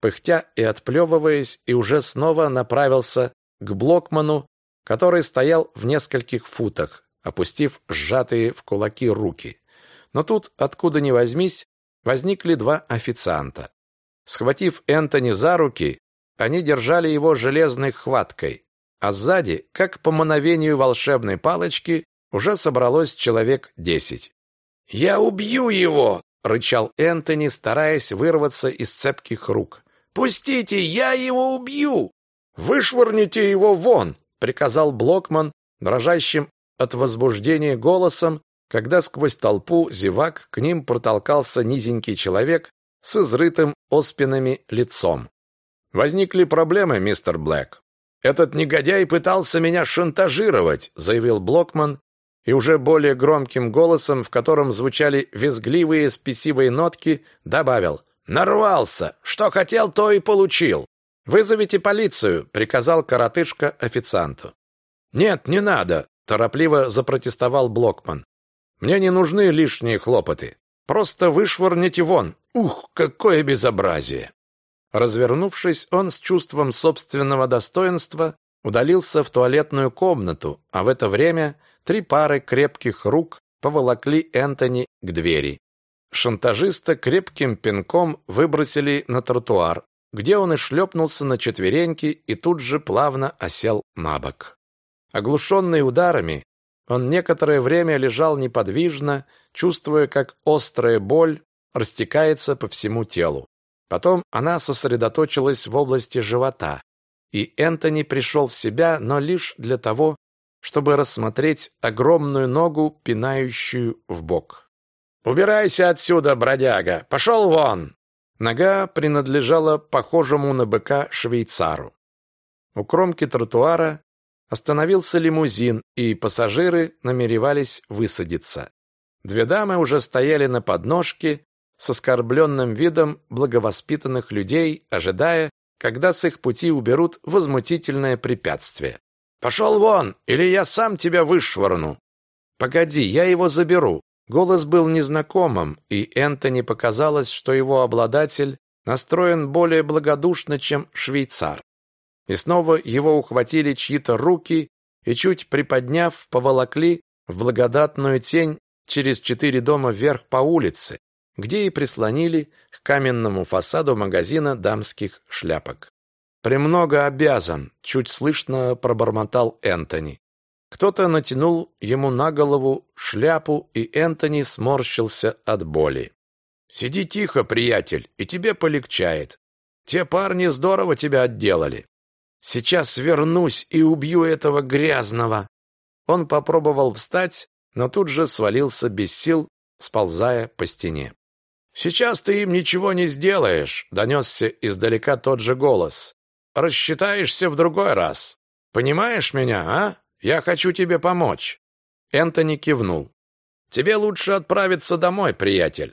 пыхтя и отплевываясь, и уже снова направился к Блокману, который стоял в нескольких футах, опустив сжатые в кулаки руки. Но тут, откуда ни возьмись, возникли два официанта. Схватив Энтони за руки, они держали его железной хваткой, а сзади, как по мановению волшебной палочки, уже собралось человек десять. «Я убью его!» — рычал Энтони, стараясь вырваться из цепких рук. «Пустите, я его убью!» «Вышвырните его вон!» — приказал Блокман, дрожащим от возбуждения голосом, когда сквозь толпу зевак к ним протолкался низенький человек с изрытым оспинами лицом. «Возникли проблемы, мистер Блэк. Этот негодяй пытался меня шантажировать», заявил Блокман и уже более громким голосом, в котором звучали визгливые спесивые нотки, добавил «Нарвался! Что хотел, то и получил!» «Вызовите полицию!» — приказал коротышка официанту. «Нет, не надо!» — торопливо запротестовал Блокман. «Мне не нужны лишние хлопоты. Просто вышвырните вон. Ух, какое безобразие!» Развернувшись, он с чувством собственного достоинства удалился в туалетную комнату, а в это время три пары крепких рук поволокли Энтони к двери. Шантажиста крепким пинком выбросили на тротуар, где он и шлепнулся на четвереньки и тут же плавно осел на бок. Оглушенный ударами, он некоторое время лежал неподвижно, чувствуя, как острая боль растекается по всему телу. Потом она сосредоточилась в области живота, и Энтони пришел в себя, но лишь для того, чтобы рассмотреть огромную ногу, пинающую в бок. «Убирайся отсюда, бродяга! Пошел вон!» Нога принадлежала похожему на быка швейцару. У кромки тротуара остановился лимузин, и пассажиры намеревались высадиться. Две дамы уже стояли на подножке с оскорбленным видом благовоспитанных людей, ожидая, когда с их пути уберут возмутительное препятствие. «Пошел вон, или я сам тебя вышвырну!» «Погоди, я его заберу!» Голос был незнакомым, и Энтони показалось, что его обладатель настроен более благодушно, чем швейцар. И снова его ухватили чьи-то руки и, чуть приподняв, поволокли в благодатную тень через четыре дома вверх по улице, где и прислонили к каменному фасаду магазина дамских шляпок. «Премного обязан», — чуть слышно пробормотал Энтони. Кто-то натянул ему на голову шляпу, и Энтони сморщился от боли. «Сиди тихо, приятель, и тебе полегчает. Те парни здорово тебя отделали. Сейчас вернусь и убью этого грязного». Он попробовал встать, но тут же свалился без сил, сползая по стене. «Сейчас ты им ничего не сделаешь», — донесся издалека тот же голос. «Рассчитаешься в другой раз. Понимаешь меня, а?» Я хочу тебе помочь. Энтони кивнул. Тебе лучше отправиться домой, приятель.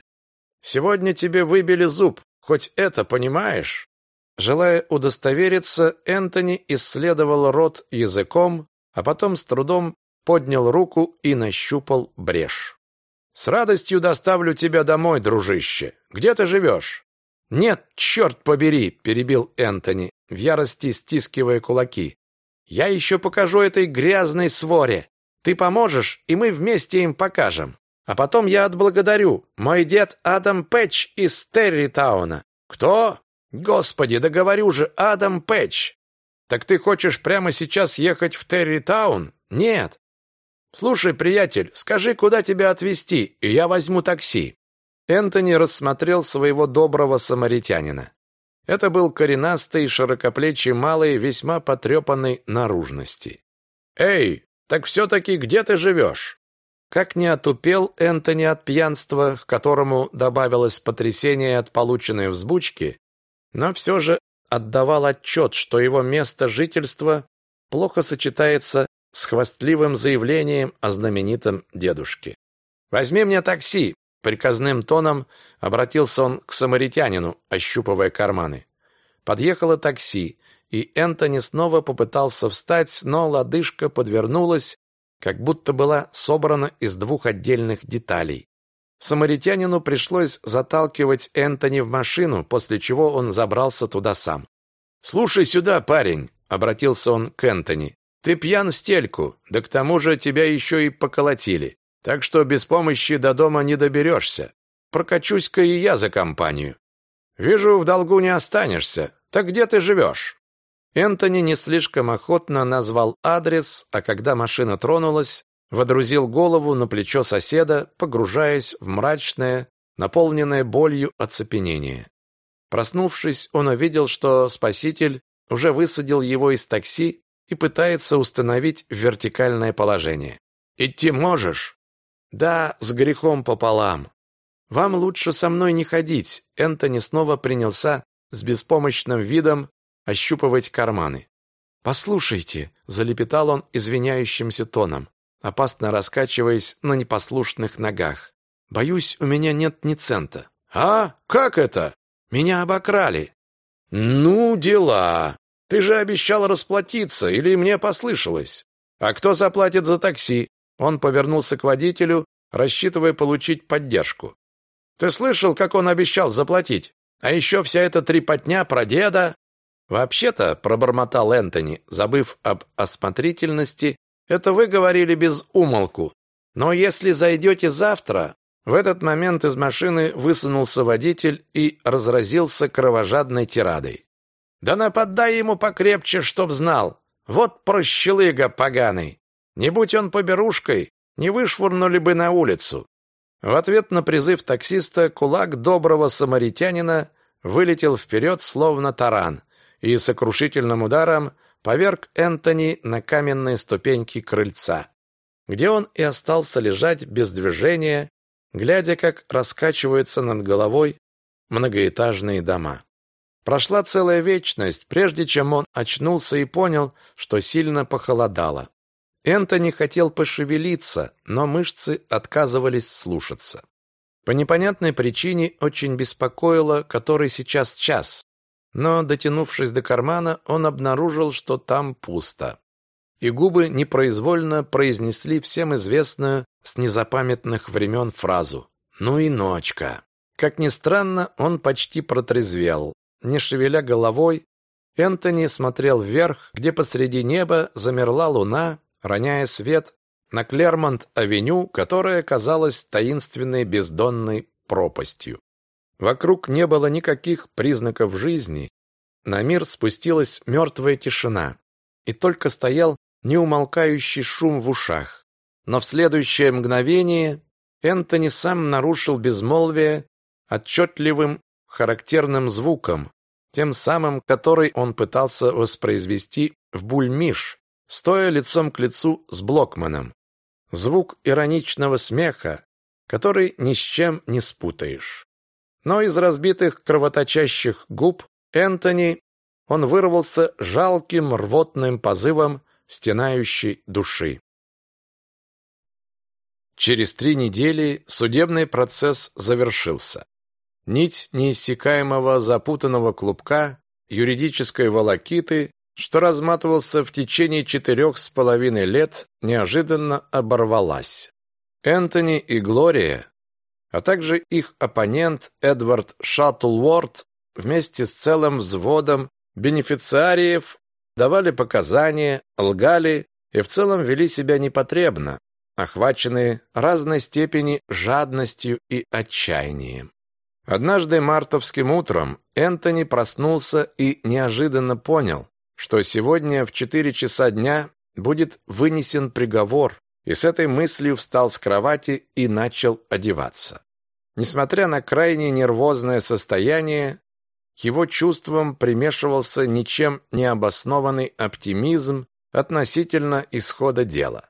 Сегодня тебе выбили зуб, хоть это понимаешь? Желая удостовериться, Энтони исследовал рот языком, а потом с трудом поднял руку и нащупал брешь. «С радостью доставлю тебя домой, дружище. Где ты живешь?» «Нет, черт побери!» – перебил Энтони, в ярости стискивая кулаки. Я еще покажу этой грязной своре. Ты поможешь, и мы вместе им покажем. А потом я отблагодарю. Мой дед Адам Пэтч из Территауна. Кто? Господи, да же, Адам Пэтч. Так ты хочешь прямо сейчас ехать в Территаун? Нет. Слушай, приятель, скажи, куда тебя отвезти, и я возьму такси. Энтони рассмотрел своего доброго самаритянина. Это был коренастый, широкоплечий малый, весьма потрепанной наружности. «Эй, так все-таки где ты живешь?» Как не отупел Энтони от пьянства, к которому добавилось потрясение от полученной взбучки, но все же отдавал отчет, что его место жительства плохо сочетается с хвастливым заявлением о знаменитом дедушке. «Возьми мне такси!» Приказным тоном обратился он к самаритянину, ощупывая карманы. Подъехало такси, и Энтони снова попытался встать, но лодыжка подвернулась, как будто была собрана из двух отдельных деталей. Самаритянину пришлось заталкивать Энтони в машину, после чего он забрался туда сам. «Слушай сюда, парень», — обратился он к Энтони. «Ты пьян в стельку, да к тому же тебя еще и поколотили. Так что без помощи до дома не доберешься. Прокачусь-ка и я за компанию. Вижу, в долгу не останешься. Так где ты живешь?» Энтони не слишком охотно назвал адрес, а когда машина тронулась, водрузил голову на плечо соседа, погружаясь в мрачное, наполненное болью оцепенение. Проснувшись, он увидел, что спаситель уже высадил его из такси и пытается установить вертикальное положение. «Идти можешь?» «Да, с грехом пополам. Вам лучше со мной не ходить». Энтони снова принялся с беспомощным видом ощупывать карманы. «Послушайте», — залепетал он извиняющимся тоном, опасно раскачиваясь на непослушных ногах. «Боюсь, у меня нет ни цента». «А? Как это?» Меня обокрали. Ну, дела. Ты же обещал расплатиться, или мне послышалось? А кто заплатит за такси? Он повернулся к водителю, рассчитывая получить поддержку. Ты слышал, как он обещал заплатить? А еще вся эта трепотня про деда. Вообще-то, пробормотал Энтони, забыв об осмотрительности, это вы говорили без умолку. Но если зайдете завтра, в этот момент из машины высунулся водитель и разразился кровожадной тирадой. «Да нападай ему покрепче, чтоб знал! Вот прощелыга поганый! Не будь он поберушкой, не вышвырнули бы на улицу!» В ответ на призыв таксиста кулак доброго самаритянина вылетел вперед, словно таран, и сокрушительным ударом поверг Энтони на каменные ступеньки крыльца, где он и остался лежать без движения, глядя, как раскачиваются над головой многоэтажные дома. Прошла целая вечность, прежде чем он очнулся и понял, что сильно похолодало. Энтони хотел пошевелиться, но мышцы отказывались слушаться. По непонятной причине очень беспокоило, который сейчас час, но, дотянувшись до кармана, он обнаружил, что там пусто. И губы непроизвольно произнесли всем известную с незапамятных времен фразу «Ну и ночка». Как ни странно, он почти протрезвел. Не шевеля головой, Энтони смотрел вверх, где посреди неба замерла луна, роняя свет на Клермонт-авеню, которая казалась таинственной бездонной пропастью. Вокруг не было никаких признаков жизни, на мир спустилась мертвая тишина, и только стоял неумолкающий шум в ушах. Но в следующее мгновение Энтони сам нарушил безмолвие отчетливым характерным звуком, тем самым, который он пытался воспроизвести в Бульмиш, стоя лицом к лицу с Блокманом. Звук ироничного смеха, который ни с чем не спутаешь. Но из разбитых кровоточащих губ Энтони он вырвался жалким рвотным позывом стенающей души. Через три недели судебный процесс завершился. Нить неиссякаемого запутанного клубка юридической волокиты, что разматывался в течение четырех с половиной лет, неожиданно оборвалась. Энтони и Глория, а также их оппонент Эдвард Шаттлворд вместе с целым взводом бенефициариев давали показания, лгали и в целом вели себя непотребно, охваченные разной степени жадностью и отчаянием. Однажды мартовским утром Энтони проснулся и неожиданно понял, что сегодня в 4 часа дня будет вынесен приговор, и с этой мыслью встал с кровати и начал одеваться. Несмотря на крайне нервозное состояние, к его чувствам примешивался ничем не обоснованный оптимизм относительно исхода дела.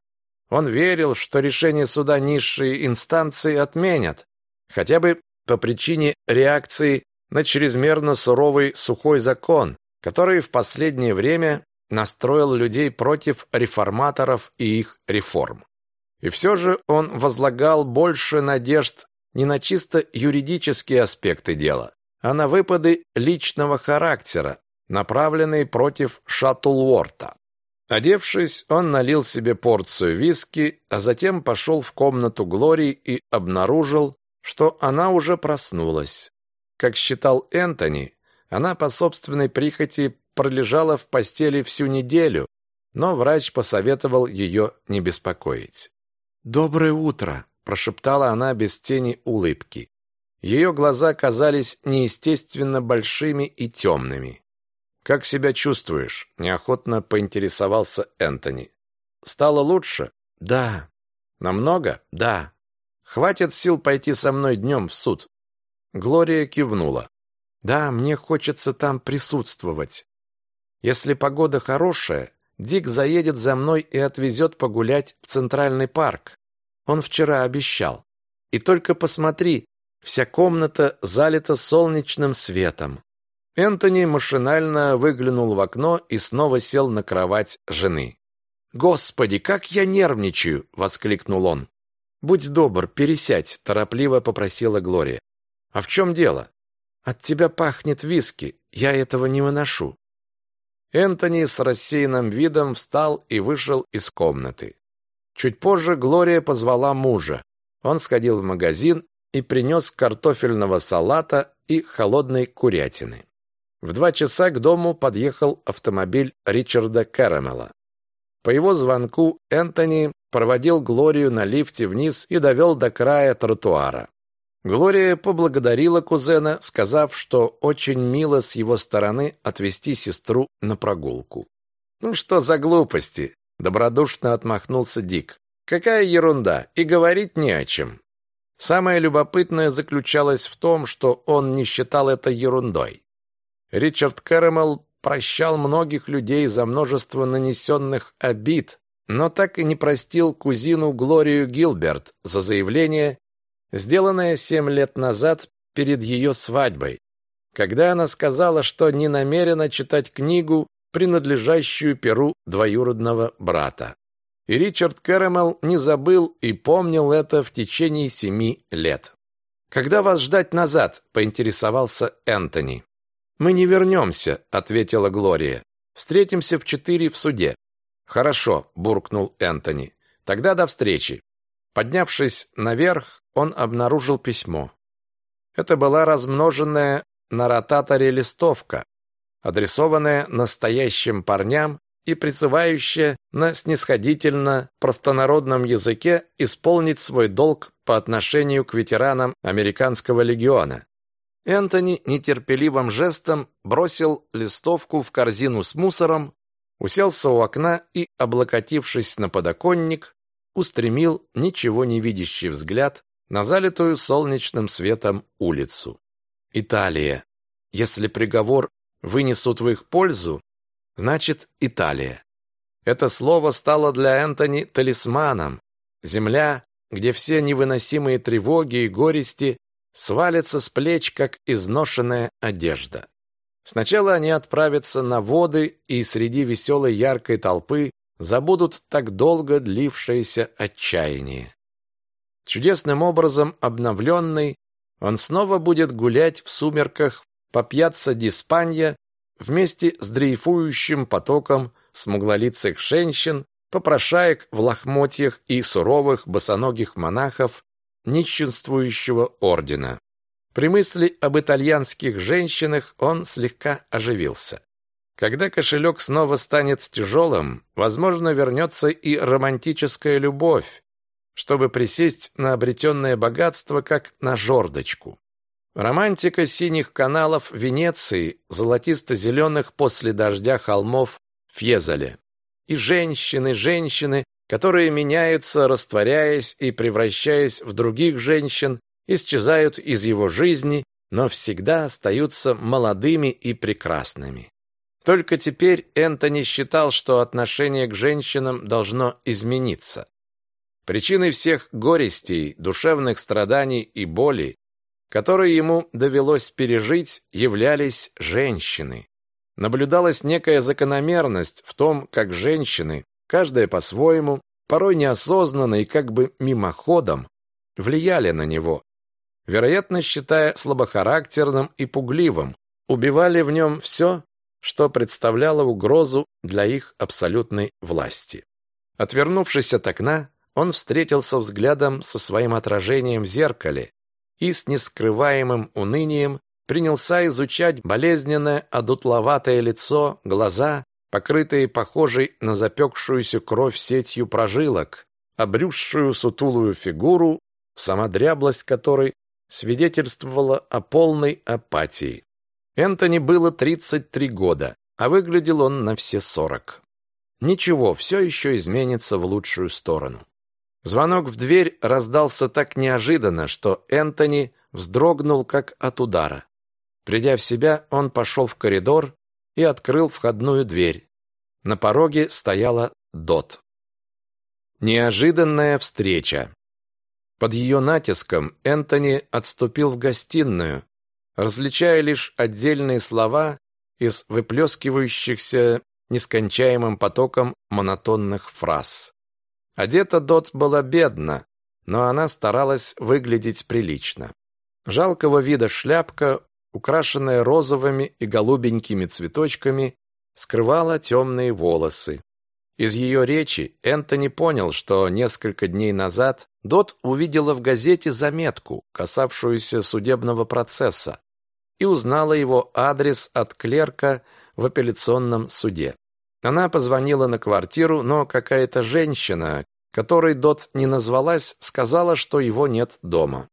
Он верил, что решение суда низшей инстанции отменят, хотя бы по причине реакции на чрезмерно суровый сухой закон, который в последнее время настроил людей против реформаторов и их реформ. И все же он возлагал больше надежд не на чисто юридические аспекты дела, а на выпады личного характера, направленные против Шаттлворта. Одевшись, он налил себе порцию виски, а затем пошел в комнату Глории и обнаружил, что она уже проснулась. Как считал Энтони, она по собственной прихоти пролежала в постели всю неделю, но врач посоветовал ее не беспокоить. «Доброе утро!» – прошептала она без тени улыбки. Ее глаза казались неестественно большими и темными. «Как себя чувствуешь?» – неохотно поинтересовался Энтони. «Стало лучше?» «Да». «Намного?» «Да». «Хватит сил пойти со мной днем в суд?» Глория кивнула. «Да, мне хочется там присутствовать. Если погода хорошая, Дик заедет за мной и отвезет погулять в Центральный парк. Он вчера обещал. И только посмотри, Вся комната залита солнечным светом. Энтони машинально выглянул в окно и снова сел на кровать жены. «Господи, как я нервничаю!» — воскликнул он. «Будь добр, пересядь», — торопливо попросила Глория. «А в чем дело?» «От тебя пахнет виски. Я этого не выношу». Энтони с рассеянным видом встал и вышел из комнаты. Чуть позже Глория позвала мужа. Он сходил в магазин и принес картофельного салата и холодной курятины. В два часа к дому подъехал автомобиль Ричарда Кэрэмела. По его звонку Энтони проводил Глорию на лифте вниз и довел до края тротуара. Глория поблагодарила кузена, сказав, что очень мило с его стороны отвезти сестру на прогулку. «Ну что за глупости?» – добродушно отмахнулся Дик. «Какая ерунда, и говорить не о чем. Самое любопытное заключалось в том, что он не считал это ерундой. Ричард Кэрэмэл прощал многих людей за множество нанесенных обид, но так и не простил кузину Глорию Гилберт за заявление, сделанное семь лет назад перед ее свадьбой, когда она сказала, что не намерена читать книгу, принадлежащую перу двоюродного брата. И Ричард Кэрэмэл не забыл и помнил это в течение семи лет. «Когда вас ждать назад?» – поинтересовался Энтони. «Мы не вернемся», – ответила Глория. «Встретимся в четыре в суде». «Хорошо», – буркнул Энтони. «Тогда до встречи». Поднявшись наверх, он обнаружил письмо. Это была размноженная на ротаторе листовка, адресованная настоящим парням и призывающая на снисходительно простонародном языке исполнить свой долг по отношению к ветеранам американского легиона. Энтони нетерпеливым жестом бросил листовку в корзину с мусором, уселся у окна и, облокотившись на подоконник, устремил ничего не видящий взгляд на залитую солнечным светом улицу. Италия. Если приговор вынесут в их пользу, значит Италия. Это слово стало для Энтони талисманом. Земля, где все невыносимые тревоги и горести свалятся с плеч, как изношенная одежда. Сначала они отправятся на воды и среди веселой яркой толпы забудут так долго длившееся отчаяние. Чудесным образом обновленный, он снова будет гулять в сумерках по пьяцца Диспанья вместе с дрейфующим потоком смуглолицых женщин, попрошаек в лохмотьях и суровых босоногих монахов нищенствующего ордена. При мысли об итальянских женщинах он слегка оживился. Когда кошелек снова станет тяжелым, возможно, вернется и романтическая любовь. Чтобы присесть на обретенное богатство, как на жердочку. Романтика синих каналов Венеции, золотисто-зеленых после дождя холмов Фьезоле. И женщины, женщины, которые меняются, растворяясь и превращаясь в других женщин, исчезают из его жизни, но всегда остаются молодыми и прекрасными. Только теперь Энтони считал, что отношение к женщинам должно измениться. Причиной всех горестей, душевных страданий и боли, которые ему довелось пережить, являлись женщины. Наблюдалась некая закономерность в том, как женщины, каждая по-своему, порой неосознанно и как бы мимоходом, влияли на него, вероятно, считая слабохарактерным и пугливым, убивали в нем все, что представляло угрозу для их абсолютной власти. Отвернувшись от окна, он встретился взглядом со своим отражением в зеркале и с нескрываемым унынием принялся изучать болезненное одутловатое лицо, глаза, покрытые похожей на запекшуюся кровь сетью прожилок, обрюзшую сутулую фигуру, сама дряблость которой свидетельствовала о полной апатии. Энтони было 33 года, а выглядел он на все 40. Ничего, все еще изменится в лучшую сторону. Звонок в дверь раздался так неожиданно, что Энтони вздрогнул как от удара. Придя в себя, он пошел в коридор и открыл входную дверь. На пороге стояла Дот. Неожиданная встреча. Под ее натиском Энтони отступил в гостиную, различая лишь отдельные слова из выплескивающихся нескончаемым потоком монотонных фраз. Одета Дот была бедно, но она старалась выглядеть прилично. Жалкого вида шляпка, украшенная розовыми и голубенькими цветочками, скрывала темные волосы. Из ее речи Энтони понял, что несколько дней назад Дот увидела в газете заметку, касавшуюся судебного процесса, и узнала его адрес от клерка в апелляционном суде. Она позвонила на квартиру, но какая-то женщина, которой Дот не назвалась, сказала, что его нет дома.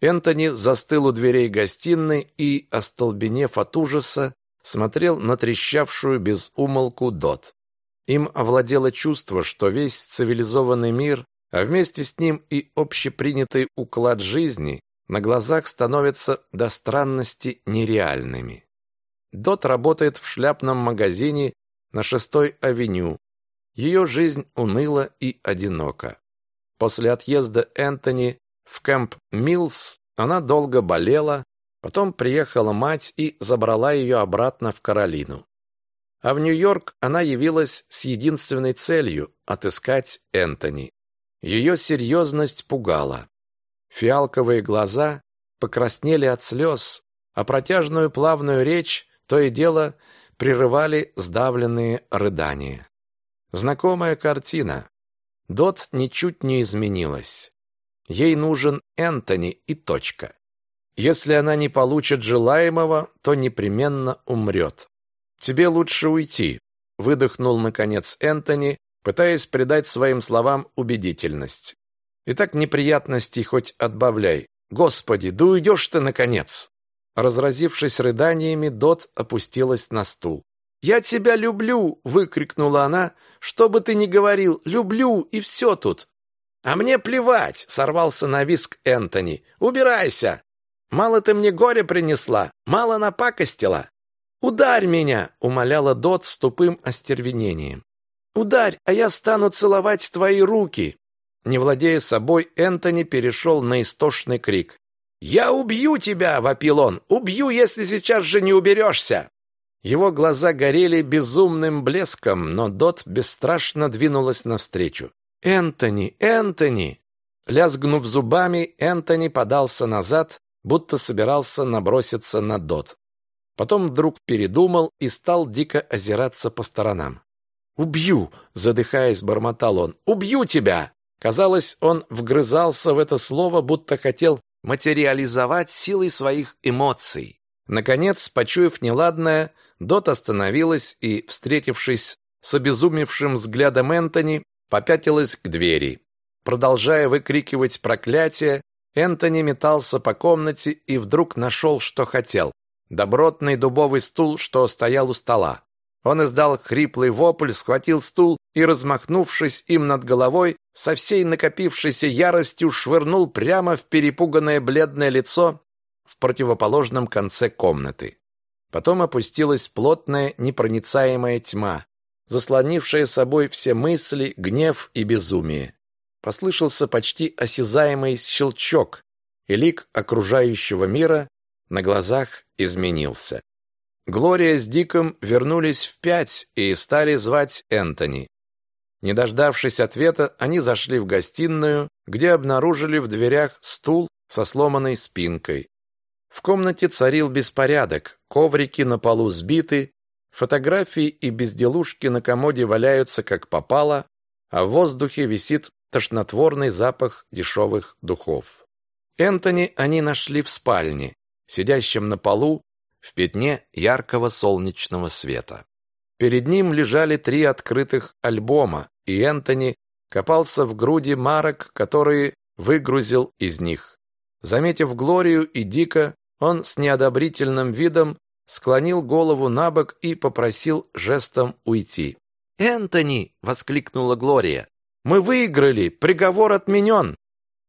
Энтони застыл у дверей гостиной и, остолбенев от ужаса, смотрел на трещавшую без умолку Дот. Им овладело чувство, что весь цивилизованный мир, а вместе с ним и общепринятый уклад жизни на глазах становятся до странности нереальными. Дот работает в шляпном магазине на шестой авеню. Ее жизнь уныла и одинока. После отъезда Энтони в Кэмп Милс она долго болела, потом приехала мать и забрала ее обратно в Каролину. А в Нью-Йорк она явилась с единственной целью – отыскать Энтони. Ее серьезность пугала. Фиалковые глаза покраснели от слез, а протяжную плавную речь то и дело прерывали сдавленные рыдания. Знакомая картина. Дот ничуть не изменилась. Ей нужен Энтони и точка. Если она не получит желаемого, то непременно умрет. «Тебе лучше уйти», — выдохнул, наконец, Энтони, пытаясь придать своим словам убедительность. «Итак, неприятностей хоть отбавляй. Господи, да уйдешь ты, наконец!» Разразившись рыданиями, Дот опустилась на стул. «Я тебя люблю!» — выкрикнула она. «Что бы ты ни говорил, люблю, и все тут. «А мне плевать!» — сорвался на виск Энтони. «Убирайся! Мало ты мне горе принесла, мало напакостила. Ударь меня!» — умоляла Дот с тупым остервенением. «Ударь, а я стану целовать твои руки!» Не владея собой, Энтони перешел на истошный крик. «Я убью тебя!» — вопил он. «Убью, если сейчас же не уберешься!» Его глаза горели безумным блеском, но Дот бесстрашно двинулась навстречу. «Энтони! Энтони!» Лязгнув зубами, Энтони подался назад, будто собирался наброситься на Дот. Потом вдруг передумал и стал дико озираться по сторонам. «Убью!» — задыхаясь, бормотал он. «Убью тебя!» Казалось, он вгрызался в это слово, будто хотел материализовать силой своих эмоций. Наконец, почуяв неладное, Дот остановилась и, встретившись с обезумевшим взглядом Энтони, попятилась к двери. Продолжая выкрикивать проклятия, Энтони метался по комнате и вдруг нашел, что хотел. Добротный дубовый стул, что стоял у стола. Он издал хриплый вопль, схватил стул и, размахнувшись им над головой, со всей накопившейся яростью швырнул прямо в перепуганное бледное лицо в противоположном конце комнаты. Потом опустилась плотная непроницаемая тьма, заслонившая собой все мысли, гнев и безумие. Послышался почти осязаемый щелчок, и лик окружающего мира на глазах изменился. Глория с Диком вернулись в пять и стали звать Энтони. Не дождавшись ответа, они зашли в гостиную, где обнаружили в дверях стул со сломанной спинкой. В комнате царил беспорядок, коврики на полу сбиты, фотографии и безделушки на комоде валяются как попало, а в воздухе висит тошнотворный запах дешевых духов. Энтони они нашли в спальне, сидящем на полу в пятне яркого солнечного света. Перед ним лежали три открытых альбома, и Энтони копался в груди марок, которые выгрузил из них. Заметив Глорию и Дика, он с неодобрительным видом склонил голову на бок и попросил жестом уйти. «Энтони!» — воскликнула Глория. «Мы выиграли! Приговор отменен!»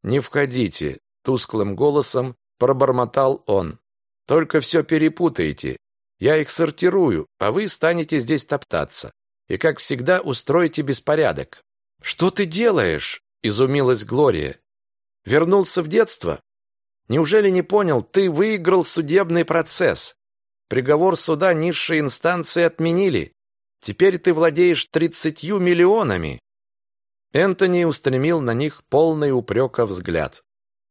«Не входите!» — тусклым голосом пробормотал он. «Только все перепутаете. Я их сортирую, а вы станете здесь топтаться. И, как всегда, устроите беспорядок». «Что ты делаешь?» — изумилась Глория. «Вернулся в детство? Неужели не понял, ты выиграл судебный процесс? Приговор суда низшей инстанции отменили. Теперь ты владеешь тридцатью миллионами». Энтони устремил на них полный упрека взгляд.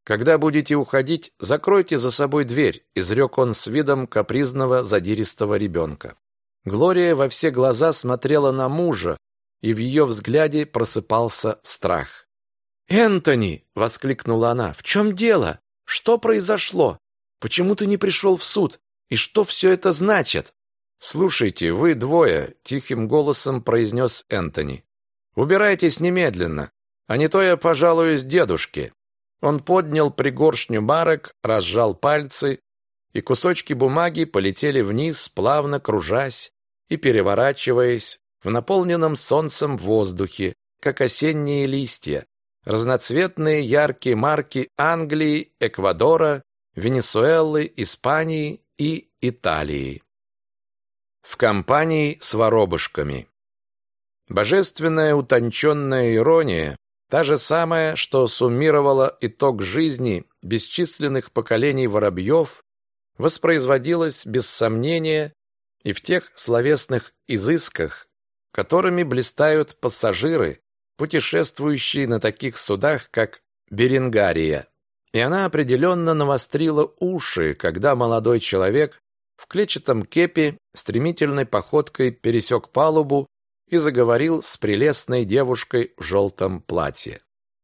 «Когда будете уходить, закройте за собой дверь», изрек он с видом капризного задиристого ребенка. Глория во все глаза смотрела на мужа, и в ее взгляде просыпался страх. «Энтони!» — воскликнула она. «В чем дело? Что произошло? Почему ты не пришел в суд? И что все это значит?» «Слушайте, вы двое», — тихим голосом произнес Энтони. «Убирайтесь немедленно, а не то я пожалуюсь дедушке». Он поднял пригоршню марок, разжал пальцы, и кусочки бумаги полетели вниз, плавно кружась и переворачиваясь в наполненном солнцем воздухе, как осенние листья. Разноцветные яркие марки Англии, Эквадора, Венесуэлы, Испании и Италии. В компании с воробушками. Божественная утонченная ирония Та же самая, что суммировала итог жизни бесчисленных поколений воробьев, воспроизводилась без сомнения и в тех словесных изысках, которыми блистают пассажиры, путешествующие на таких судах, как Берингария. И она определенно навострила уши, когда молодой человек в клетчатом кепе стремительной походкой пересек палубу и заговорил с прелестной девушкой в желтом платье.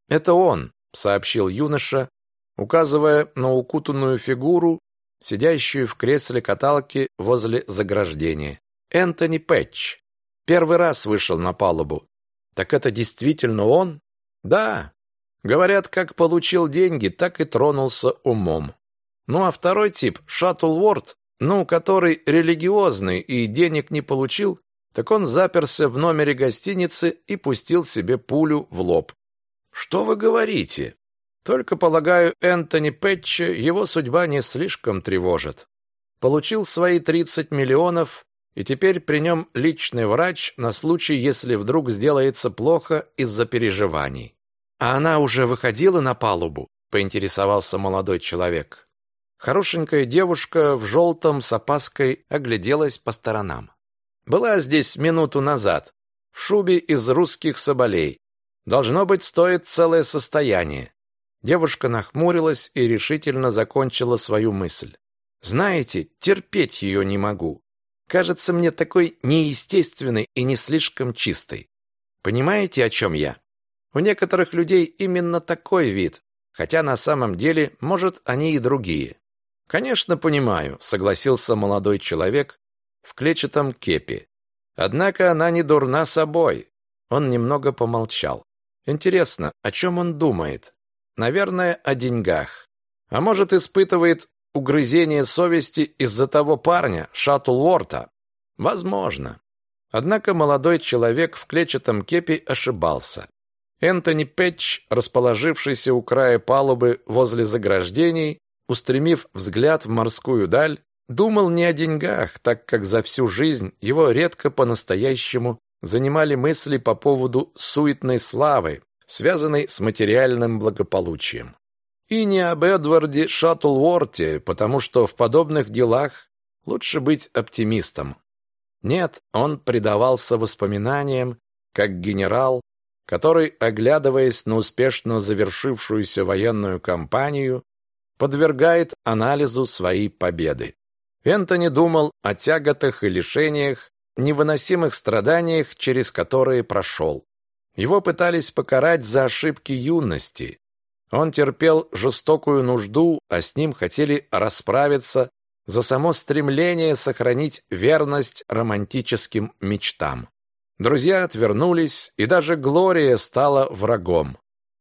«Это он», — сообщил юноша, указывая на укутанную фигуру, сидящую в кресле каталки возле заграждения. «Энтони Пэтч. Первый раз вышел на палубу. Так это действительно он?» «Да. Говорят, как получил деньги, так и тронулся умом. Ну а второй тип, Шаттлворд, ну, который религиозный и денег не получил, так он заперся в номере гостиницы и пустил себе пулю в лоб. «Что вы говорите?» Только, полагаю, Энтони Пэтча его судьба не слишком тревожит. Получил свои 30 миллионов, и теперь при нем личный врач на случай, если вдруг сделается плохо из-за переживаний. «А она уже выходила на палубу?» – поинтересовался молодой человек. Хорошенькая девушка в желтом с опаской огляделась по сторонам. Была здесь минуту назад, в шубе из русских соболей. Должно быть, стоит целое состояние. Девушка нахмурилась и решительно закончила свою мысль. Знаете, терпеть ее не могу. Кажется мне такой неестественной и не слишком чистой. Понимаете, о чем я? У некоторых людей именно такой вид, хотя на самом деле, может, они и другие. Конечно, понимаю, согласился молодой человек, в клетчатом кепе. Однако она не дурна собой. Он немного помолчал. Интересно, о чем он думает? Наверное, о деньгах. А может, испытывает угрызение совести из-за того парня, Шаттлворта? Возможно. Однако молодой человек в клетчатом кепи ошибался. Энтони Пэтч, расположившийся у края палубы возле заграждений, устремив взгляд в морскую даль, думал не о деньгах, так как за всю жизнь его редко по-настоящему занимали мысли по поводу суетной славы, связанной с материальным благополучием. И не об Эдварде Шаттлворте, потому что в подобных делах лучше быть оптимистом. Нет, он предавался воспоминаниям, как генерал, который, оглядываясь на успешно завершившуюся военную кампанию, подвергает анализу свои победы. Энтони думал о тяготах и лишениях, невыносимых страданиях, через которые прошел. Его пытались покарать за ошибки юности. Он терпел жестокую нужду, а с ним хотели расправиться за само стремление сохранить верность романтическим мечтам. Друзья отвернулись, и даже Глория стала врагом.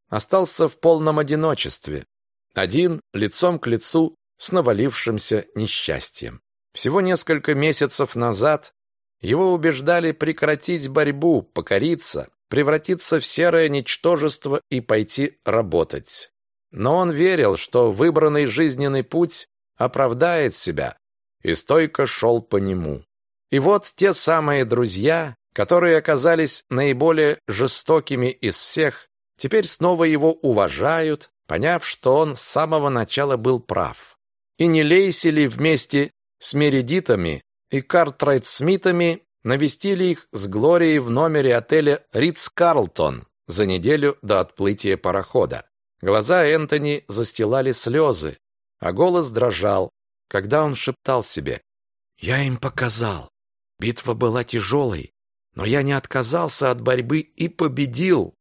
Остался в полном одиночестве, один, лицом к лицу с навалившимся несчастьем. Всего несколько месяцев назад его убеждали прекратить борьбу, покориться, превратиться в серое ничтожество и пойти работать. Но он верил, что выбранный жизненный путь оправдает себя, и стойко шел по нему. И вот те самые друзья, которые оказались наиболее жестокими из всех, теперь снова его уважают, поняв, что он с самого начала был прав. И не Лейсили вместе с Мередитами и Картрайт-Смитами навестили их с Глорией в номере отеля Ридс-Карлтон за неделю до отплытия парохода. Глаза Энтони застилали слезы, а голос дрожал, когда он шептал себе «Я им показал. Битва была тяжелой, но я не отказался от борьбы и победил.